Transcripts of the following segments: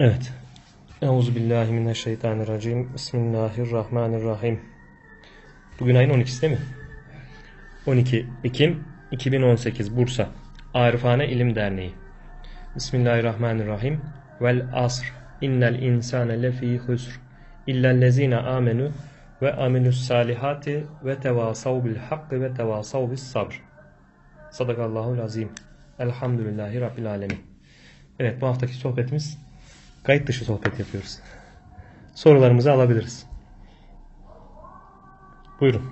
Evet. Euzubillahimineşşeytanirracim. Bismillahirrahmanirrahim. Bugün ayın 12'si değil mi? 12 Ekim 2018 Bursa Arifane İlim Derneği. Bismillahirrahmanirrahim. Vel asr. İnnel insane lefî husr. İllellezine amenu ve aminus salihati ve tevasav bil hakkı ve tevasav bis sabr. Sadakallahul azim. Elhamdülillahi Rabbil alemin. Evet bu haftaki sohbetimiz kayıt dışı sohbet yapıyoruz. Sorularımızı alabiliriz. Buyurun.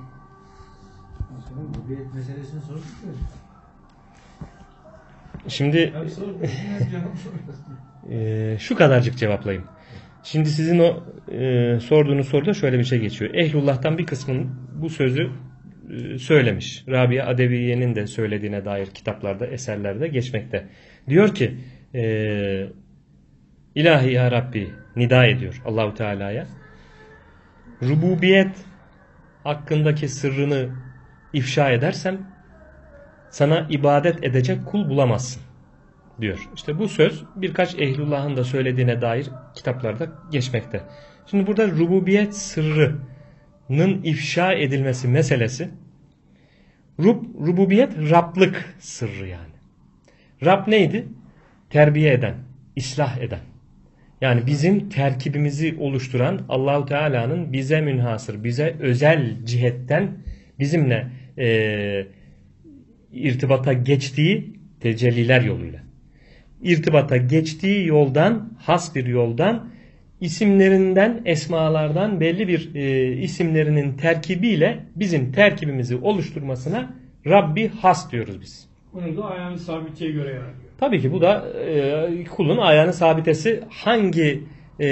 Meselesini sorduk mu? Şimdi e, şu kadarcık cevaplayayım. Şimdi sizin o e, sorduğunuz soruda şöyle bir şey geçiyor. Ehlullah'tan bir kısmın bu sözü e, söylemiş. Rabia Adeviye'nin de söylediğine dair kitaplarda, eserlerde geçmekte. Diyor ki e, İlahi ya Rabbi nida ediyor Allahu Teala'ya. Rububiyet hakkındaki sırrını ifşa edersem sana ibadet edecek kul bulamazsın diyor. İşte bu söz birkaç ehlullahın da söylediğine dair kitaplarda geçmekte. Şimdi burada rububiyet sırrının ifşa edilmesi meselesi Rub, rububiyet Rablık sırrı yani. Rab neydi? Terbiye eden, islah eden. Yani bizim terkibimizi oluşturan Allahu Teala'nın bize münhasır, bize özel cihetten bizimle e, irtibata geçtiği tecelliler yoluyla. İrtibata geçtiği yoldan, has bir yoldan, isimlerinden, esmalardan belli bir e, isimlerinin terkibiyle bizim terkibimizi oluşturmasına Rabbi has diyoruz biz. Bunu da ayağını sabitçiye göre yararlıyor. Tabii ki bu da e, kulun ayağını sabitesi hangi e,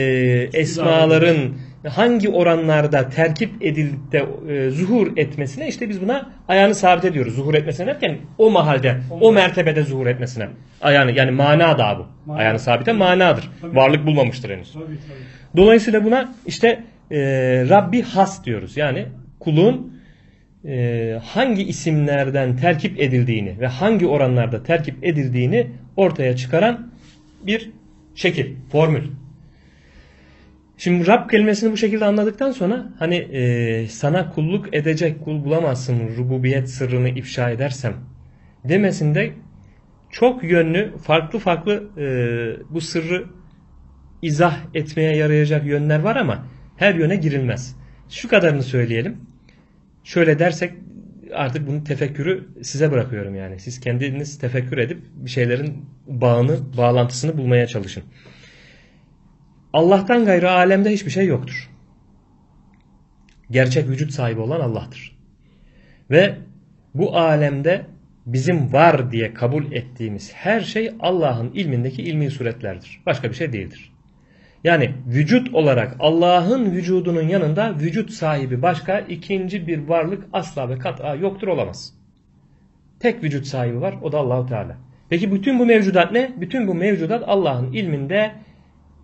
esmaların hangi oranlarda terkip edilip de e, zuhur etmesine işte biz buna ayağını sabit ediyoruz. Zuhur etmesine derken o mahalde, o mertebede zuhur etmesine. Ayağını yani mana da bu. Mana. Ayağını sabite manadır. Tabii. Varlık bulmamıştır henüz. Tabii tabii. Dolayısıyla buna işte e, Rabbi has diyoruz. Yani kulun hangi isimlerden terkip edildiğini ve hangi oranlarda terkip edildiğini ortaya çıkaran bir şekil, formül. Şimdi Rab kelimesini bu şekilde anladıktan sonra hani e, sana kulluk edecek kul bulamazsın rububiyet sırrını ifşa edersem demesinde çok yönlü farklı farklı e, bu sırrı izah etmeye yarayacak yönler var ama her yöne girilmez. Şu kadarını söyleyelim. Şöyle dersek artık bunun tefekkürü size bırakıyorum yani. Siz kendiniz tefekkür edip bir şeylerin bağını, bağlantısını bulmaya çalışın. Allah'tan gayrı alemde hiçbir şey yoktur. Gerçek vücut sahibi olan Allah'tır. Ve bu alemde bizim var diye kabul ettiğimiz her şey Allah'ın ilmindeki ilmi suretlerdir. Başka bir şey değildir. Yani vücut olarak Allah'ın vücudunun yanında vücut sahibi başka ikinci bir varlık asla ve kat'a yoktur olamaz. Tek vücut sahibi var o da Allahu Teala. Peki bütün bu mevcudat ne? Bütün bu mevcudat Allah'ın ilminde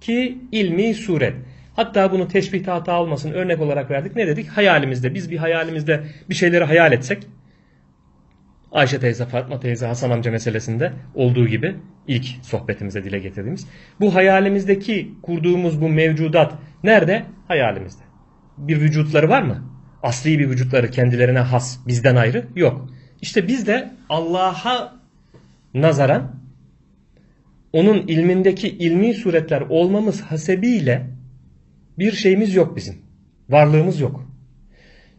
ki ilmi suret. Hatta bunu teşbihte hata olmasın örnek olarak verdik. Ne dedik? Hayalimizde biz bir hayalimizde bir şeyleri hayal etsek Ayşe teyze, Fatma teyze, Hasan amca meselesinde olduğu gibi ilk sohbetimize dile getirdiğimiz. Bu hayalimizdeki kurduğumuz bu mevcudat nerede? Hayalimizde. Bir vücutları var mı? Asli bir vücutları kendilerine has, bizden ayrı? Yok. İşte biz de Allah'a nazaran onun ilmindeki ilmi suretler olmamız hasebiyle bir şeyimiz yok bizim. Varlığımız yok.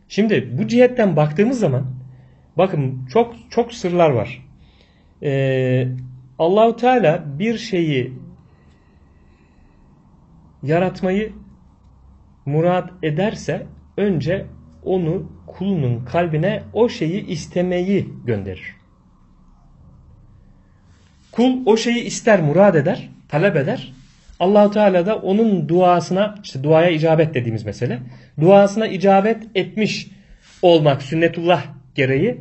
Şimdi bu cihetten baktığımız zaman bakın çok çok sırlar var. Ee, Allahu Teala bir şeyi yaratmayı murat ederse önce onu kulunun kalbine o şeyi istemeyi gönderir. Kul o şeyi ister, murad eder, talep eder. Allahu Teala da onun duasına, işte duaya icabet dediğimiz mesele, duasına icabet etmiş olmak sünnetullah gereği,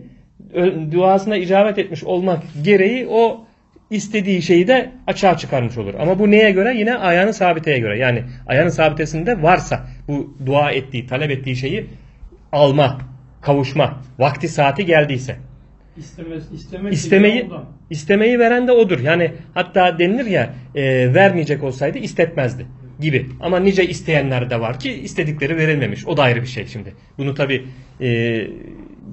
duasına icabet etmiş olmak gereği o istediği şeyi de açığa çıkarmış olur. Ama bu neye göre? Yine ayağını sabiteye göre. Yani ayağının sabitesinde varsa bu dua ettiği, talep ettiği şeyi alma, kavuşma, vakti saati geldiyse. İstemez, istemek İstemeyi istemeyi veren de odur. Yani hatta denilir ya e, vermeyecek olsaydı istetmezdi gibi. Ama nice isteyenler de var ki istedikleri verilmemiş. O da ayrı bir şey şimdi. Bunu tabi e,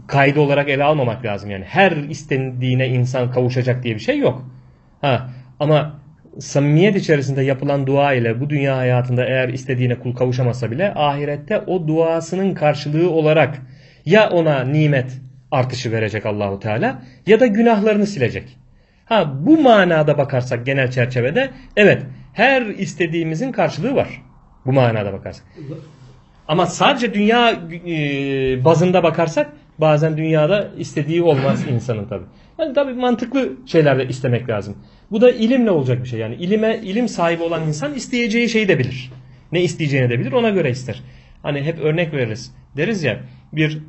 kaydı olarak ele almamak lazım yani. Her istendiğine insan kavuşacak diye bir şey yok. Ha ama samimiyet içerisinde yapılan dua ile bu dünya hayatında eğer istediğine kul kavuşamasa bile ahirette o duasının karşılığı olarak ya ona nimet artışı verecek Allahu Teala ya da günahlarını silecek. Ha bu manada bakarsak genel çerçevede evet her istediğimizin karşılığı var. Bu manada bakarsak. Ama sadece dünya e, bazında bakarsak bazen dünyada istediği olmaz insanın tabi. Yani tabi mantıklı şeylerle istemek lazım. Bu da ilimle olacak bir şey. Yani ilime ilim sahibi olan insan isteyeceği şeyi de bilir. Ne isteyeceğini de bilir ona göre ister. Hani hep örnek veririz. Deriz ya bir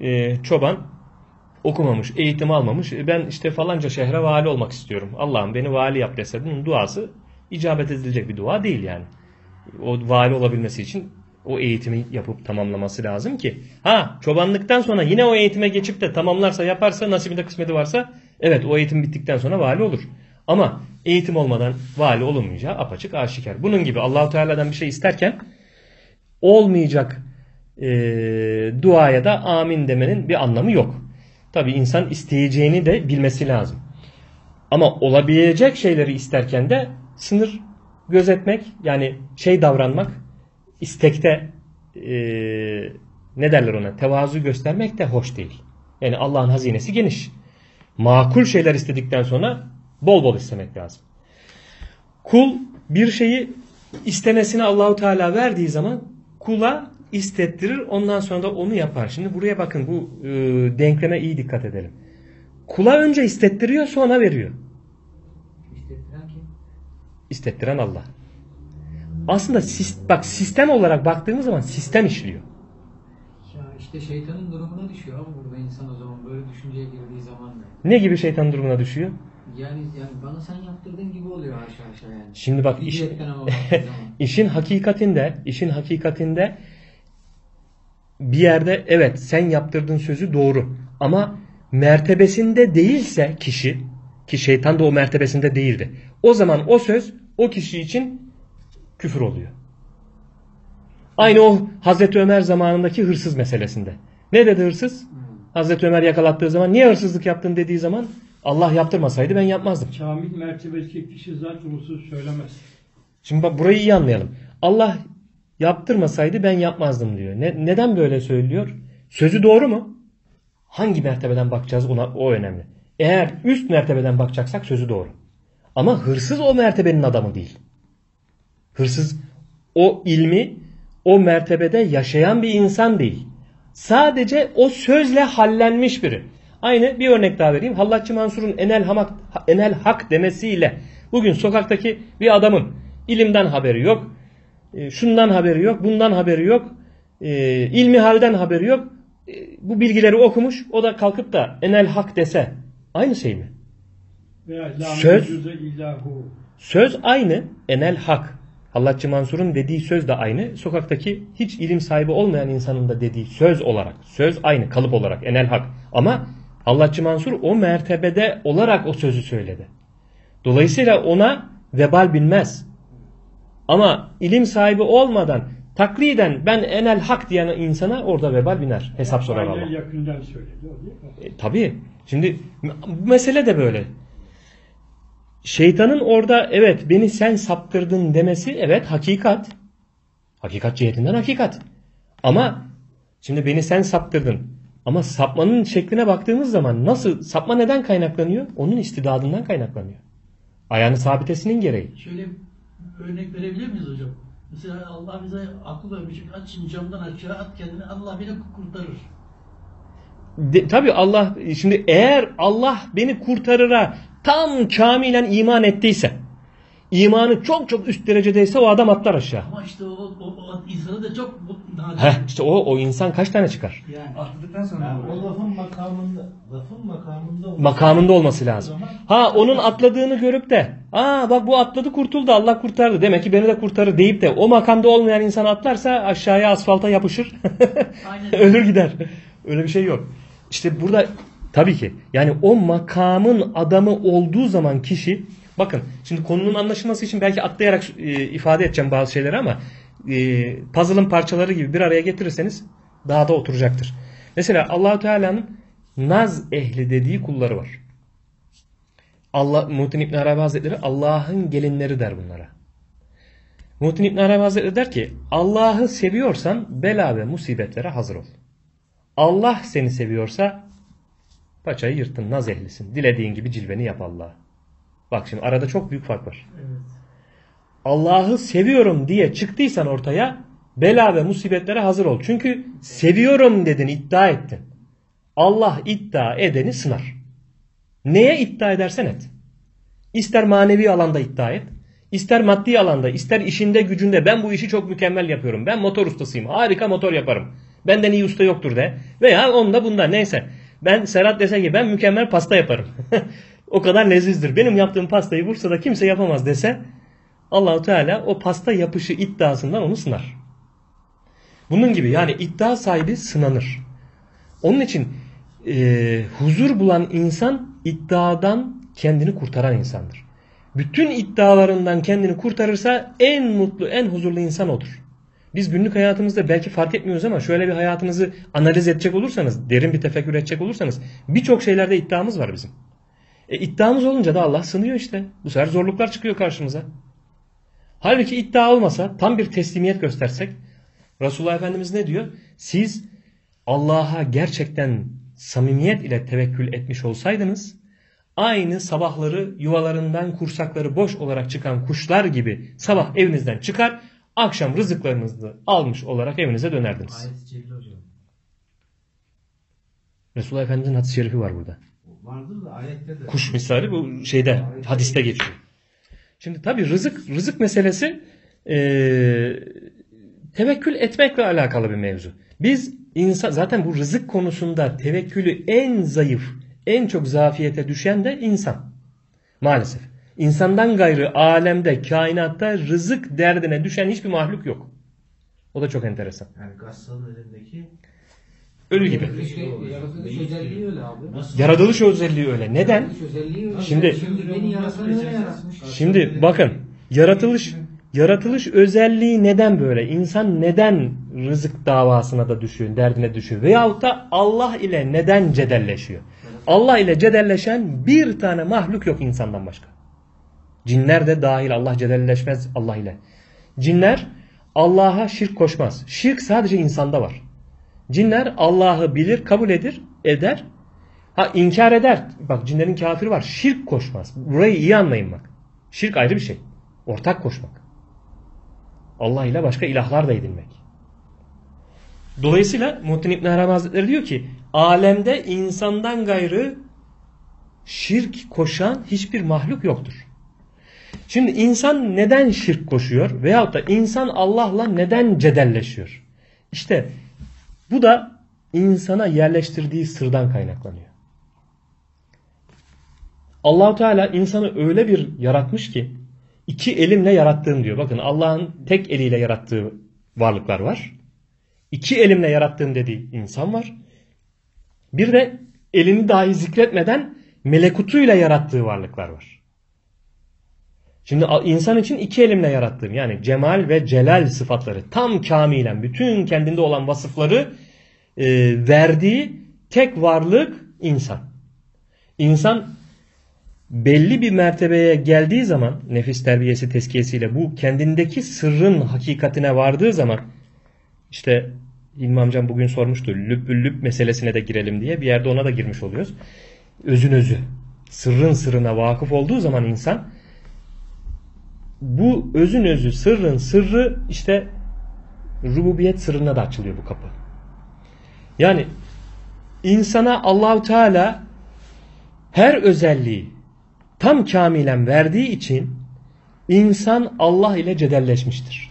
e, çoban okumamış, eğitim almamış. E, Ben işte falanca şehre vali olmak istiyorum. Allah'ım beni vali yap dese bunun duası icabet edilecek bir dua değil yani. O vali olabilmesi için o eğitimi yapıp tamamlaması lazım ki. Ha çobanlıktan sonra yine o eğitime geçip de tamamlarsa yaparsa nasibinde kısmeti varsa evet o eğitim bittikten sonra vali olur. Ama eğitim olmadan vali olunmayacağı apaçık aşikar. Bunun gibi Allahu Teala'dan bir şey isterken olmayacak e, duaya da amin demenin bir anlamı yok. Tabi insan isteyeceğini de bilmesi lazım. Ama olabilecek şeyleri isterken de sınır gözetmek yani şey davranmak istekte e, ne derler ona tevazu göstermek de hoş değil. Yani Allah'ın hazinesi geniş. Makul şeyler istedikten sonra bol bol istemek lazım. Kul bir şeyi istemesini Allahu Teala verdiği zaman kula istettirir ondan sonra da onu yapar. Şimdi buraya bakın bu e, denkleme iyi dikkat edelim. Kula önce istettiriyor sonra veriyor. İstettiren kim? İstettiren Allah. Aslında sis- bak sistem olarak baktığımız zaman sistem işliyor. Ya işte şeytanın durumuna düşüyor ama burada insan o zaman böyle düşünceye girdiği zaman da. Ne gibi şeytan durumuna düşüyor? Yani yani bana sen yaptırdığın gibi oluyor aşağı aşağı yani. Şimdi bak iş, işin hakikatinde, işin hakikatinde bir yerde evet sen yaptırdığın sözü doğru ama mertebesinde değilse kişi ki şeytan da o mertebesinde değildi. O zaman o söz o kişi için küfür oluyor. Aynı o Hazreti Ömer zamanındaki hırsız meselesinde. Ne dedi hırsız? Hazreti Ömer yakalattığı zaman niye hırsızlık yaptın dediği zaman Allah yaptırmasaydı ben yapmazdım. Kamil mertebesi kişi zaten usul söylemez. Şimdi bak burayı iyi anlayalım. Allah yaptırmasaydı ben yapmazdım diyor. Ne, neden böyle söylüyor? Sözü doğru mu? Hangi mertebeden bakacağız ona o önemli. Eğer üst mertebeden bakacaksak sözü doğru. Ama hırsız o mertebenin adamı değil. Hırsız o ilmi o mertebede yaşayan bir insan değil. Sadece o sözle hallenmiş biri. Aynı bir örnek daha vereyim. Hallatçı Mansur'un enel, hamak, enel hak demesiyle bugün sokaktaki bir adamın ilimden haberi yok, e, şundan haberi yok, bundan haberi yok, e, ilmi halden haberi yok. E, bu bilgileri okumuş, o da kalkıp da enel hak dese aynı şey mi? Söz-. Söz aynı, enel hak. Hallatçı Mansur'un dediği söz de aynı. Sokaktaki hiç ilim sahibi olmayan insanın da dediği söz olarak. Söz aynı, kalıp olarak, enel hak. Ama Hallatçı Mansur o mertebede olarak o sözü söyledi. Dolayısıyla ona vebal binmez. Ama ilim sahibi olmadan takliden ben enel hak diyen insana orada vebal biner. Hesap sorar Allah. yakından söyledi? E, tabii. Şimdi bu mesele de böyle. Şeytanın orada evet beni sen saptırdın demesi evet hakikat. Hakikat cihetinden hakikat. Ama şimdi beni sen saptırdın. Ama sapmanın şekline baktığımız zaman nasıl sapma neden kaynaklanıyor? Onun istidadından kaynaklanıyor. Ayağını sabitesinin gereği. Şöyle örnek verebilir miyiz hocam? Mesela Allah bize akıl vermiş. Aç şimdi camdan aşağı at kendini. Allah beni kurtarır. De, tabii Allah şimdi eğer Allah beni kurtarıra tam kamilen iman ettiyse imanı çok çok üst derecedeyse o adam atlar aşağı. Ama işte o, o, o insanı da çok nadir. Heh, işte o, o insan kaç tane çıkar? Yani Atladıktan sonra oluyor. o lafın makamında, lafın makamında olması Makamında olması lazım. Ha onun atladığını görüp de aa bak bu atladı kurtuldu Allah kurtardı demek ki beni de kurtarır deyip de o makamda olmayan insan atlarsa aşağıya asfalta yapışır Aynen. ölür gider. Öyle bir şey yok. İşte burada Tabii ki. Yani o makamın adamı olduğu zaman kişi bakın şimdi konunun anlaşılması için belki atlayarak e, ifade edeceğim bazı şeyleri ama e, puzzle'ın parçaları gibi bir araya getirirseniz daha da oturacaktır. Mesela Allahu Teala'nın naz ehli dediği kulları var. Allah Muhittin İbn Arabi Hazretleri Allah'ın gelinleri der bunlara. Muhittin İbn Arabi Hazretleri der ki Allah'ı seviyorsan bela ve musibetlere hazır ol. Allah seni seviyorsa paçayı yırttın naz ehlisin. Dilediğin gibi cilveni yap Allah'a. Bak şimdi arada çok büyük fark var. Allah'ı seviyorum diye çıktıysan ortaya bela ve musibetlere hazır ol. Çünkü seviyorum dedin iddia ettin. Allah iddia edeni sınar. Neye iddia edersen et. İster manevi alanda iddia et. ister maddi alanda, ister işinde gücünde ben bu işi çok mükemmel yapıyorum. Ben motor ustasıyım. Harika motor yaparım. Benden iyi usta yoktur de. Veya onda bunda neyse. Ben Serhat dese ki ben mükemmel pasta yaparım. o kadar lezizdir. Benim yaptığım pastayı Bursa'da kimse yapamaz dese Allahu Teala o pasta yapışı iddiasından onu sınar. Bunun gibi yani iddia sahibi sınanır. Onun için e, huzur bulan insan iddiadan kendini kurtaran insandır. Bütün iddialarından kendini kurtarırsa en mutlu, en huzurlu insan odur. Biz günlük hayatımızda belki fark etmiyoruz ama şöyle bir hayatımızı analiz edecek olursanız, derin bir tefekkür edecek olursanız birçok şeylerde iddiamız var bizim. E, iddiamız olunca da Allah sınıyor işte. Bu sefer zorluklar çıkıyor karşımıza. Halbuki iddia olmasa tam bir teslimiyet göstersek Resulullah Efendimiz ne diyor? Siz Allah'a gerçekten samimiyet ile tevekkül etmiş olsaydınız aynı sabahları yuvalarından kursakları boş olarak çıkan kuşlar gibi sabah evinizden çıkar akşam rızıklarınızı almış olarak evinize dönerdiniz. Resulullah Efendimizin hadis-i şerifi var burada. Vardır da ayette de. Kuş misali bu şeyde hadiste geçiyor. Şimdi tabi rızık rızık meselesi eee, tevekkül etmekle alakalı bir mevzu. Biz insan zaten bu rızık konusunda tevekkülü en zayıf, en çok zafiyete düşen de insan. Maalesef. İnsandan gayrı alemde, kainatta rızık derdine düşen hiçbir mahluk yok. O da çok enteresan. Yani Gassal'ın elindeki Ölü gibi. Yaratılış, yaratılış özelliği öyle abi. nasıl? Yaratılış özelliği öyle. Neden? Özelliği öyle. Şimdi-. Şimdi bakın yaratılış yaratılış özelliği neden böyle? İnsan neden rızık davasına da düşüyor, derdine düşüyor? Veyahut da Allah ile neden cedelleşiyor? Allah ile cedelleşen bir tane mahluk yok insandan başka. Cinler de dahil Allah cedelleşmez Allah ile. Cinler Allah'a şirk koşmaz. Şirk sadece insanda var. Cinler Allah'ı bilir, kabul edir, eder. Ha inkar eder. Bak cinlerin kafiri var. Şirk koşmaz. Burayı iyi anlayın bak. Şirk ayrı bir şey. Ortak koşmak. Allah ile başka ilahlar da edinmek. Dolayısıyla Muhittin İbn Arabi Hazretleri diyor ki alemde insandan gayrı şirk koşan hiçbir mahluk yoktur. Şimdi insan neden şirk koşuyor veyahut da insan Allah'la neden cedelleşiyor? İşte bu da insana yerleştirdiği sırdan kaynaklanıyor. Allahu Teala insanı öyle bir yaratmış ki iki elimle yarattığım diyor. Bakın Allah'ın tek eliyle yarattığı varlıklar var. İki elimle yarattığım dediği insan var. Bir de elini dahi zikretmeden melekutuyla yarattığı varlıklar var. Şimdi insan için iki elimle yarattığım yani cemal ve celal sıfatları tam kamilen bütün kendinde olan vasıfları e, verdiği tek varlık insan. İnsan belli bir mertebeye geldiği zaman nefis terbiyesi teskiyesiyle bu kendindeki sırrın hakikatine vardığı zaman işte İlmi amcam bugün sormuştu lübbül lüb meselesine de girelim diye bir yerde ona da girmiş oluyoruz. Özün özü sırrın sırrına vakıf olduğu zaman insan bu özün özü sırrın sırrı işte rububiyet sırrına da açılıyor bu kapı. Yani insana Allahu Teala her özelliği tam kamilen verdiği için insan Allah ile cedelleşmiştir.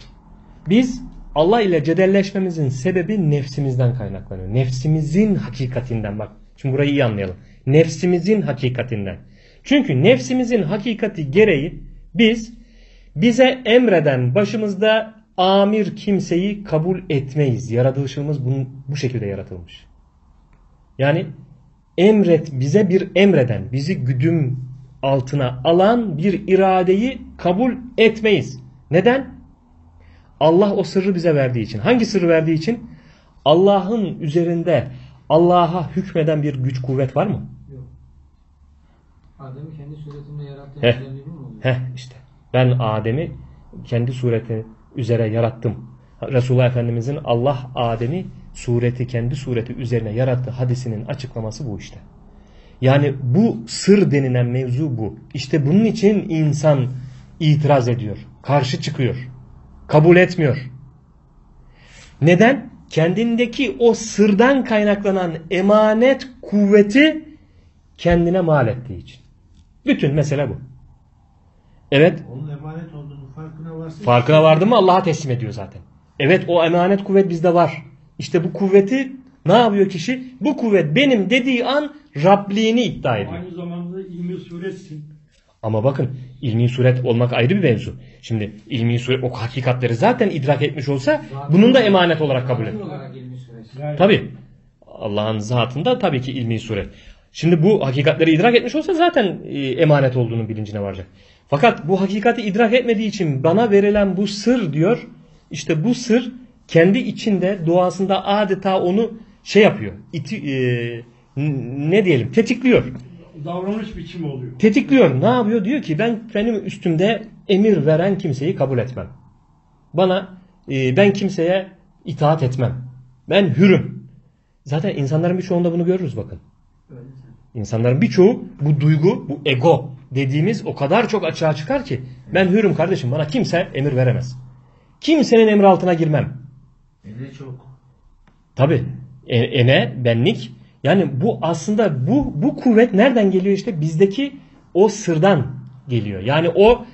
Biz Allah ile cedelleşmemizin sebebi nefsimizden kaynaklanıyor. Nefsimizin hakikatinden bak. Şimdi burayı iyi anlayalım. Nefsimizin hakikatinden. Çünkü nefsimizin hakikati gereği biz bize emreden başımızda amir kimseyi kabul etmeyiz. Yaratılışımız bu, bu şekilde yaratılmış. Yani emret bize bir emreden, bizi güdüm altına alan bir iradeyi kabul etmeyiz. Neden? Allah o sırrı bize verdiği için. Hangi sırrı verdiği için? Allah'ın üzerinde Allah'a hükmeden bir güç kuvvet var mı? Yok. Adem'i kendi suretinde yarattığın Heh. Heh işte. Ben Adem'i kendi sureti üzere yarattım. Resulullah Efendimizin Allah Adem'i sureti kendi sureti üzerine yarattı hadisinin açıklaması bu işte. Yani bu sır denilen mevzu bu. İşte bunun için insan itiraz ediyor. Karşı çıkıyor. Kabul etmiyor. Neden? Kendindeki o sırdan kaynaklanan emanet kuvveti kendine mal ettiği için. Bütün mesele bu. Evet Onun emanet olduğunu farkına varsa Farkına vardı mı Allah'a teslim ediyor zaten. Evet o emanet kuvvet bizde var. İşte bu kuvveti ne yapıyor kişi? Bu kuvvet benim dediği an Rabliğini iddia ediyor. Aynı zamanda ilmi suretsin. Ama bakın ilmi suret olmak ayrı bir mevzu. Şimdi ilmi suret o hakikatleri zaten idrak etmiş olsa bunun da emanet olarak kabul. Yani Tabi. Allah'ın zatında tabii ki ilmi suret. Şimdi bu hakikatleri idrak etmiş olsa zaten e, emanet olduğunun bilincine varacak. Fakat bu hakikati idrak etmediği için bana verilen bu sır diyor. İşte bu sır kendi içinde doğasında adeta onu şey yapıyor. iti, e, ne diyelim tetikliyor. davranış biçimi oluyor. Tetikliyor. Ne yapıyor? Diyor ki ben benim üstümde emir veren kimseyi kabul etmem. Bana e, ben kimseye itaat etmem. Ben hürüm. Zaten insanların birçoğunda bunu görürüz bakın. İnsanların birçoğu bu duygu, bu ego dediğimiz o kadar çok açığa çıkar ki ben hürüm kardeşim bana kimse emir veremez. Kimsenin emri altına girmem. Ele çok. Tabi ene, benlik. Yani bu aslında bu bu kuvvet nereden geliyor işte bizdeki o sırdan geliyor. Yani o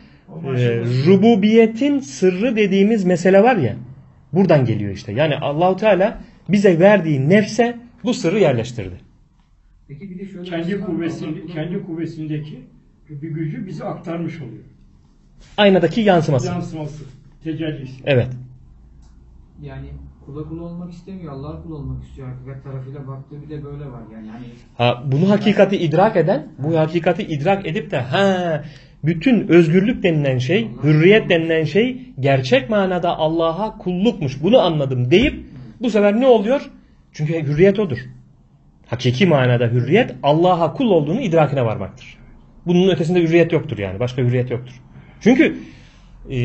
e, rububiyetin sırrı dediğimiz mesele var ya buradan geliyor işte. Yani Allahu Teala bize verdiği nefse bu sırrı yerleştirdi. Peki bir de şöyle Kendi şey Allah- kendi kuvvetindeki bir gücü bize aktarmış oluyor. Aynadaki yansıması. Yansıması, tecellisi. Evet. Yani kula kul olmak istemiyor. Allah'a kul olmak istiyor. Hakikat tarafıyla baktığı bir de böyle var. Yani hani Ha, bunu hakikati idrak eden, bu hakikati idrak edip de ha bütün özgürlük denilen şey, hürriyet denilen şey gerçek manada Allah'a kullukmuş. Bunu anladım deyip bu sefer ne oluyor? Çünkü hürriyet odur. Hakiki manada hürriyet Allah'a kul olduğunu idrakine varmaktır. Bunun ötesinde hürriyet yoktur yani. Başka hürriyet yoktur. Çünkü e,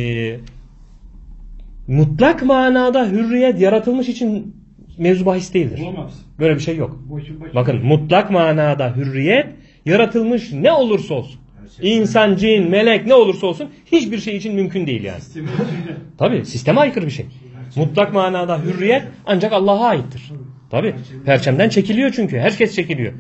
mutlak manada hürriyet yaratılmış için mevzu bahis değildir. Bulamazsın. Böyle bir şey yok. Boşu boşu. Bakın mutlak manada hürriyet yaratılmış ne olursa olsun. İnsan, cin, melek ne olursa olsun hiçbir şey için mümkün değil yani. Tabi sisteme aykırı bir şey. Mutlak manada hürriyet ancak Allah'a aittir. Tabi perçemden çekiliyor çünkü. Herkes çekiliyor.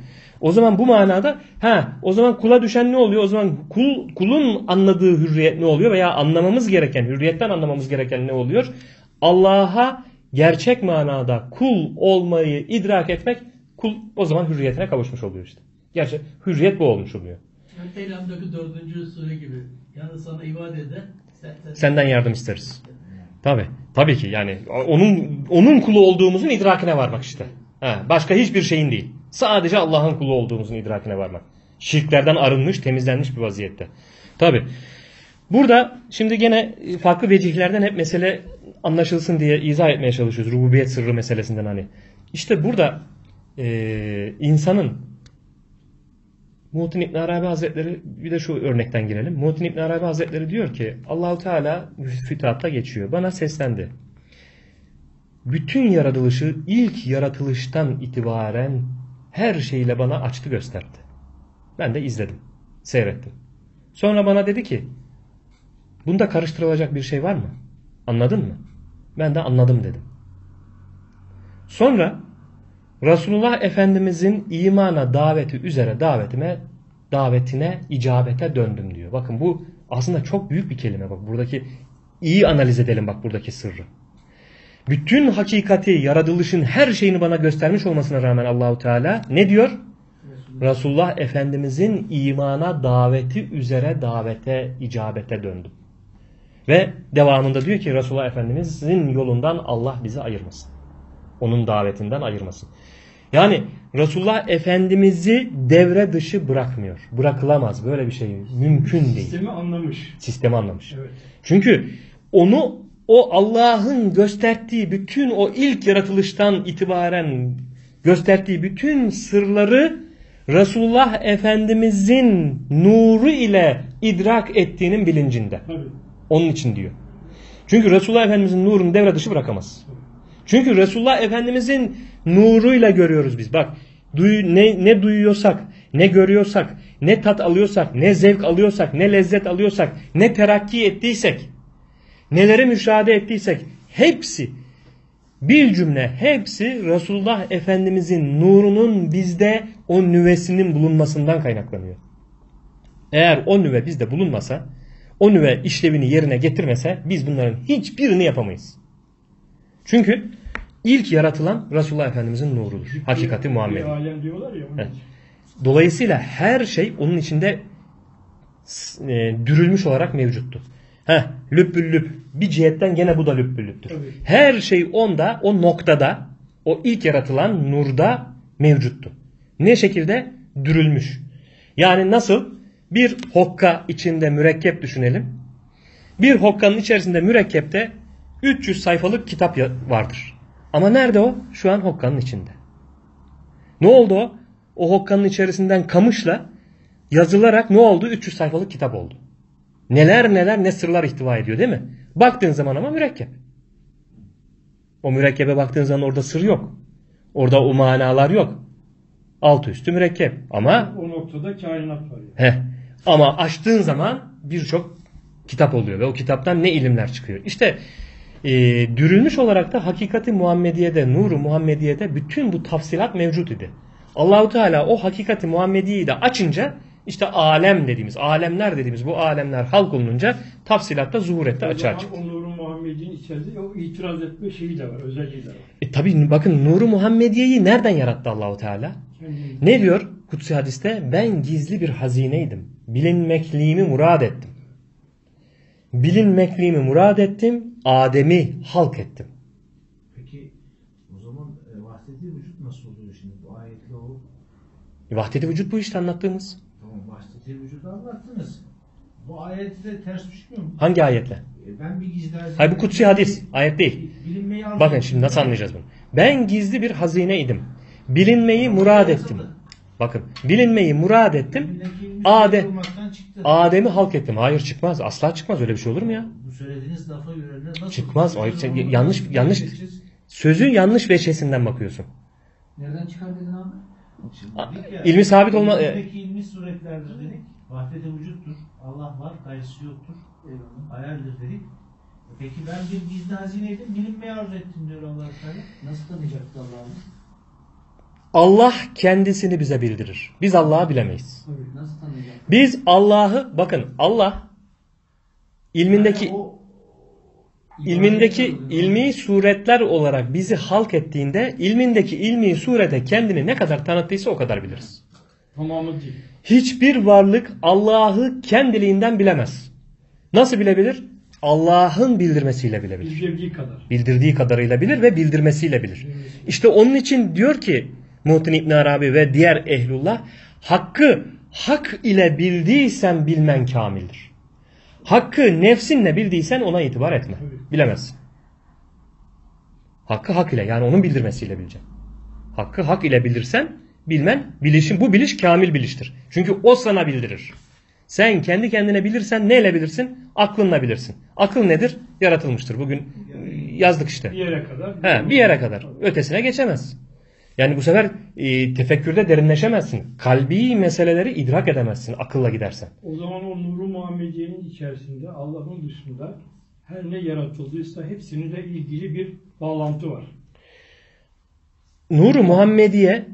O zaman bu manada ha o zaman kula düşen ne oluyor? O zaman kul, kulun anladığı hürriyet ne oluyor? Veya anlamamız gereken, hürriyetten anlamamız gereken ne oluyor? Allah'a gerçek manada kul olmayı idrak etmek kul o zaman hürriyetine kavuşmuş oluyor işte. Gerçek hürriyet bu olmuş oluyor. Elhamdülillah dördüncü sure gibi. Yani sana ibadet eder. Sen, sen, Senden yardım isteriz. Tabi. Tabii ki yani onun onun kulu olduğumuzun idrakine varmak işte. Ha, başka hiçbir şeyin değil. Sadece Allah'ın kulu olduğumuzun idrakine varmak. Şirklerden arınmış, temizlenmiş bir vaziyette. Tabi. Burada şimdi gene farklı vecihlerden hep mesele anlaşılsın diye izah etmeye çalışıyoruz. Rububiyet sırrı meselesinden hani. İşte burada e, insanın Muhittin İbn Arabi Hazretleri bir de şu örnekten girelim. Muhittin İbn Arabi Hazretleri diyor ki Allahu Teala fütuhatta geçiyor. Bana seslendi. Bütün yaratılışı ilk yaratılıştan itibaren her şeyle bana açtı gösterdi. Ben de izledim. Seyrettim. Sonra bana dedi ki bunda karıştırılacak bir şey var mı? Anladın mı? Ben de anladım dedim. Sonra Resulullah Efendimizin imana daveti üzere davetime davetine icabete döndüm diyor. Bakın bu aslında çok büyük bir kelime bak buradaki iyi analiz edelim bak buradaki sırrı. Bütün hakikati, yaratılışın her şeyini bana göstermiş olmasına rağmen Allahu Teala ne diyor? Resulullah Efendimizin imana daveti üzere davete, icabete döndüm. Ve devamında diyor ki Resulullah Efendimizin yolundan Allah bizi ayırmasın. Onun davetinden ayırmasın. Yani Resulullah Efendimiz'i devre dışı bırakmıyor. Bırakılamaz. Böyle bir şey mümkün değil. Sistemi anlamış. Sistemi anlamış. Evet. Çünkü onu o Allah'ın gösterdiği bütün o ilk yaratılıştan itibaren gösterdiği bütün sırları Resulullah Efendimizin nuru ile idrak ettiğinin bilincinde. Tabii. Onun için diyor. Çünkü Resulullah Efendimizin nurunu devre dışı bırakamaz. Çünkü Resulullah Efendimizin nuruyla görüyoruz biz. Bak duy, ne, ne duyuyorsak, ne görüyorsak, ne tat alıyorsak, ne zevk alıyorsak, ne lezzet alıyorsak, ne terakki ettiysek, neleri müşahede ettiysek hepsi bir cümle hepsi Resulullah Efendimizin nurunun bizde o nüvesinin bulunmasından kaynaklanıyor. Eğer o nüve bizde bulunmasa, o nüve işlevini yerine getirmese biz bunların hiçbirini yapamayız. Çünkü ilk yaratılan Resulullah Efendimizin nurudur. Hakikati Muhammed. Evet. Dolayısıyla her şey onun içinde e, dürülmüş olarak mevcuttu. Heh, lübbül lüb. Bir cihetten gene bu da lübbül lübdür. Tabii. Her şey onda, o noktada, o ilk yaratılan nurda mevcuttu. Ne şekilde? Dürülmüş. Yani nasıl? Bir hokka içinde mürekkep düşünelim. Bir hokkanın içerisinde mürekkepte 300 sayfalık kitap vardır. Ama nerede o? Şu an hokkanın içinde. Ne oldu o? O hokkanın içerisinden kamışla yazılarak ne oldu? 300 sayfalık kitap oldu. Neler neler ne sırlar ihtiva ediyor değil mi? Baktığın zaman ama mürekkep. O mürekkebe baktığın zaman orada sır yok. Orada o manalar yok. Altı üstü mürekkep. Ama O noktada kainat var. Yani. Heh. Ama açtığın zaman birçok kitap oluyor ve o kitaptan ne ilimler çıkıyor. İşte e, dürülmüş olarak da hakikati Muhammediye'de, nuru Muhammediye'de bütün bu tafsilat mevcut idi. Allahu Teala o hakikati Muhammediye'yi de açınca işte alem dediğimiz, alemler dediğimiz bu alemler halk olunca tafsilatta zuhur etti, açığa çıktı. o Muhammed'in içerisinde o itiraz etme şeyi de var. Özelliği de var. E tabi bakın nuru Muhammediye'yi nereden yarattı Allahu Teala? Kendini- Ne diyor Kutsi hadiste? Ben gizli bir hazineydim. Bilinmekliğimi murad ettim. Bilinmekliğimi murad ettim. Adem'i halk ettim. Peki o zaman e, vahdeti vücut nasıl oluyor şimdi? Bu ayetle o Vahdeti vücut bu işte anlattığımız. Vahdeti vücudu anlattınız. Bu ayette ters düşmüyor mu? Hangi ayetle? E, ben bir gizli hazine... Hayır bu kutsi hadis. Ayet değil. Bilinmeyi arzu Bakın şimdi nasıl anlayacağız bunu. Ben gizli bir hazineydim. Bilinmeyi murad ettim. Bakın bilinmeyi murad ettim. Çıktı. Adem'i halk ettim. Hayır çıkmaz. Asla çıkmaz. Öyle bir şey olur mu ya? Bu söylediğiniz lafa göre nasıl... Çıkmaz. Hayır, sen yanlış- yanlış- geçeceğiz? Sözü yanlış veçesinden bakıyorsun. Nereden çıkar dedin abi? İlmi sabit olma- e- Elindeki ilmi suretlerdir dedik. Vahdeti vücuttur. Allah var, gayrısı yoktur. Eyvallah. Hayaldir dedik. E Peki ben bir gizli hazineydim, bilinmeyi arzu ettim diyor allah Teala. Nasıl tanıyacaktı Allah'ı? Allah kendisini bize bildirir. Biz Allah'ı bilemeyiz. Nasıl? Biz Allah'ı bakın Allah ilmindeki Yani o ilmindeki ilmi suretler olarak bizi halk ettiğinde ilmindeki ilmi surete kendini ne kadar tanıttıysa o kadar biliriz. Tamamı değil. Hiçbir varlık Allah'ı kendiliğinden bilemez. Nasıl bilebilir? Allah'ın bildirmesiyle bilebilir. Bildirdiği kadar. Bildirdiği kadarıyla bilir ve bildirmesiyle bilir. İşte onun için diyor ki Muhittin İbn Arabi ve diğer ehlullah hakkı hak ile bildiysen bilmen kamildir. Hakkı nefsinle bildiysen ona itibar etme. Bilemezsin. Hakkı hak ile yani onun bildirmesiyle bileceksin. Hakkı hak ile bilirsen bilmen bilişin bu biliş kamil biliştir. Çünkü o sana bildirir. Sen kendi kendine bilirsen neyle bilirsin? Aklınla bilirsin. Akıl nedir? Yaratılmıştır. Bugün yazdık işte. Bir yere kadar. He, bir yere kadar. Ötesine geçemez. Yani bu sefer e, tefekkürde derinleşemezsin. Kalbi meseleleri idrak edemezsin akılla gidersen. O zaman o nuru Muhammediye'nin içerisinde Allah'ın dışında her ne yaratıldıysa hepsininle ilgili bir bağlantı var. Nuru Muhammediye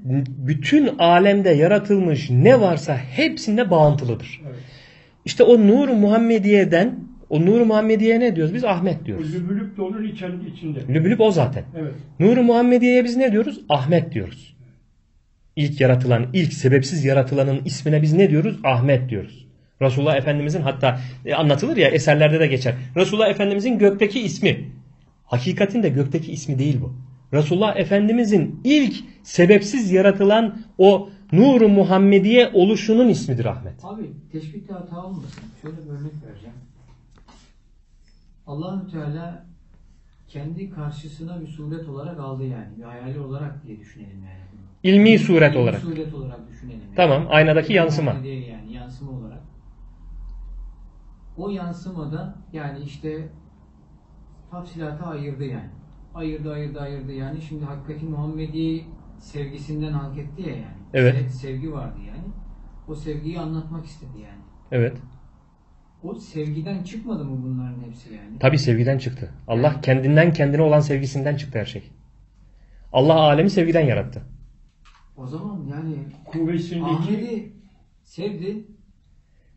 bütün alemde yaratılmış ne varsa hepsinde bağıntılıdır. Evet. İşte o Nuru Muhammediye'den o Nuru Muhammediye ne diyoruz? Biz Ahmet O diyoruz. lübülüp de onun içinde. Lübülüp o zaten. Evet. Nuru Muhammediye'ye biz ne diyoruz? Ahmet diyoruz. İlk yaratılan, ilk sebepsiz yaratılanın ismine biz ne diyoruz? Ahmet diyoruz. Resulullah Efendimizin hatta e, anlatılır ya eserlerde de geçer. Resulullah Efendimizin gökteki ismi. Hakikatin de gökteki ismi değil bu. Resulullah Efendimizin ilk sebepsiz yaratılan o nuru Muhammediye oluşunun ismidir Ahmet. Abi teşbihte hata olmasın. Şöyle bir örnek vereceğim. Allahü Teala kendi karşısına bir suret olarak aldı yani. Bir hayali olarak diye düşünelim yani. İlmi suret İlmi olarak. Suret olarak düşünelim. Yani. Tamam, aynadaki yansıma. Yani yansıma olarak. O yansımada yani işte tafsilata ayırdı yani. Ayırdı ayırdı ayırdı yani. Şimdi hakikati Muhammedi sevgisinden halk etti ya yani. Evet. Se- Sevgi vardı yani. O sevgiyi anlatmak istedi yani. Evet. O sevgiden çıkmadı mı bunların hepsi yani? Tabi sevgiden çıktı. Allah kendinden kendine olan sevgisinden çıktı her şey. Allah alemi sevgiden yarattı. O zaman yani Kuvvetindeki Ahmet'i sevdi.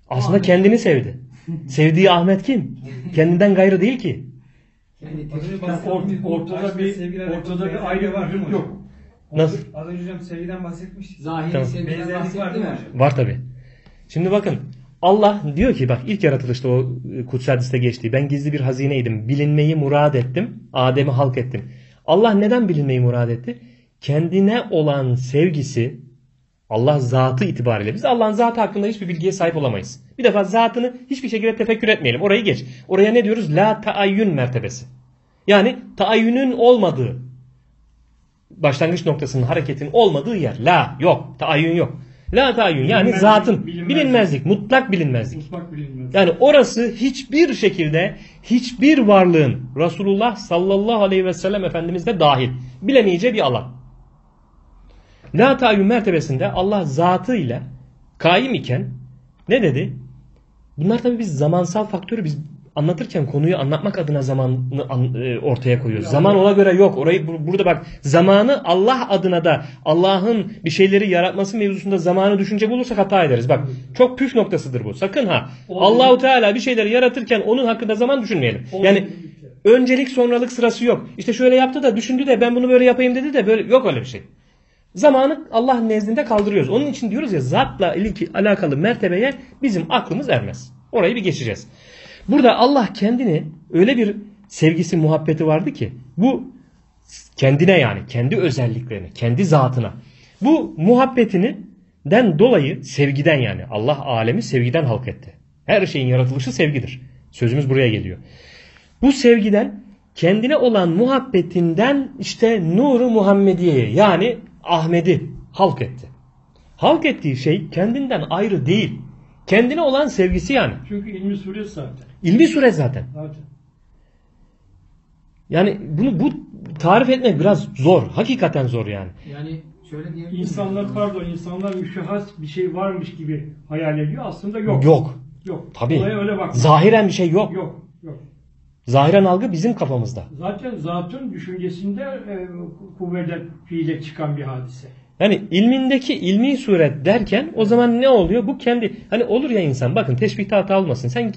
Aslında Ahmet- kendini sevdi. Sevdiği Ahmet kim? Kendinden gayrı değil ki. Yani bahsettiğimiz bu ortada bir ortada bir ayrı var hocam? yok. Nasıl? Az önce hocam sevgiden bahsetmiştik. Zahiri Tamam. sevgiden bahsetti değil mi? Var tabi. Şimdi bakın Allah diyor ki bak ilk yaratılışta o e, kutsi hadiste geçtiği ben gizli bir hazineydim. Bilinmeyi murad ettim. Adem'i halk ettim. Allah neden bilinmeyi murad etti? Kendine olan sevgisi Allah zatı itibariyle. Biz Allah'ın zatı hakkında hiçbir bilgiye sahip olamayız. Bir defa zatını hiçbir şekilde tefekkür etmeyelim. Orayı geç. Oraya ne diyoruz? La taayyün mertebesi. Yani taayyünün olmadığı başlangıç noktasının hareketin olmadığı yer. La yok. Taayyün yok. La taayyün yani Bilinmezlik, zatın bilinmezlik. bilinmezlik, mutlak bilinmezlik. mutlak bilinmez. Yani orası hiçbir şekilde hiçbir varlığın Resulullah sallallahu aleyhi ve sellem Efendimiz de dahil bilemeyeceği bir alan. La taayyün mertebesinde Allah zatıyla kaim iken ne dedi? Bunlar tabii biz zamansal faktörü biz anlatırken konuyu anlatmak adına zamanı an- e, ortaya koyuyoruz. Zaman ona göre yok. Orayı bur- burada bak zamanı Allah adına da Allah'ın bir şeyleri yaratması mevzusunda zamanı düşünecek olursak hata ederiz. Bak çok püf noktasıdır bu. Sakın ha. Allahu Teala bir şeyleri yaratırken onun hakkında zaman düşünmeyelim. Yani öncelik sonralık sırası yok. İşte şöyle yaptı da düşündü de ben bunu böyle yapayım dedi de böyle yok öyle bir şey. Zamanı Allah nezdinde kaldırıyoruz. Onun için diyoruz ya zatla ilki, alakalı mertebeye bizim aklımız ermez. Orayı bir geçeceğiz. Burada Allah kendini öyle bir sevgisi muhabbeti vardı ki bu kendine yani kendi özelliklerine, kendi zatına. Bu muhabbetini den dolayı sevgiden yani Allah alemi sevgiden halk etti. Her şeyin yaratılışı sevgidir. Sözümüz buraya geliyor. Bu sevgiden kendine olan muhabbetinden işte nuru Muhammediye'ye yani Ahmet'i halk etti. Halk ettiği şey kendinden ayrı değil. Kendine olan sevgisi yani. Çünkü ilmi suret zaten. İlmi suret zaten. Zaten. Yani bunu bu tarif etmek biraz zor. Hakikaten zor yani. Yani şöyle diyebilir miyiz? İnsanlar pardon insanlar müşahhas bir şey varmış gibi hayal ediyor. Aslında yok. Yok. Yok. Tabii. Olaya öyle bak. Zahiren bir şey yok. Yok. Yok. Zahiren algı bizim kafamızda. Zaten zatın düşüncesinde e, kuvveden fiile çıkan bir hadise. Yani ilmindeki ilmi suret derken o zaman ne oluyor? Bu kendi hani olur ya insan bakın teşbihte hata olmasın. Sen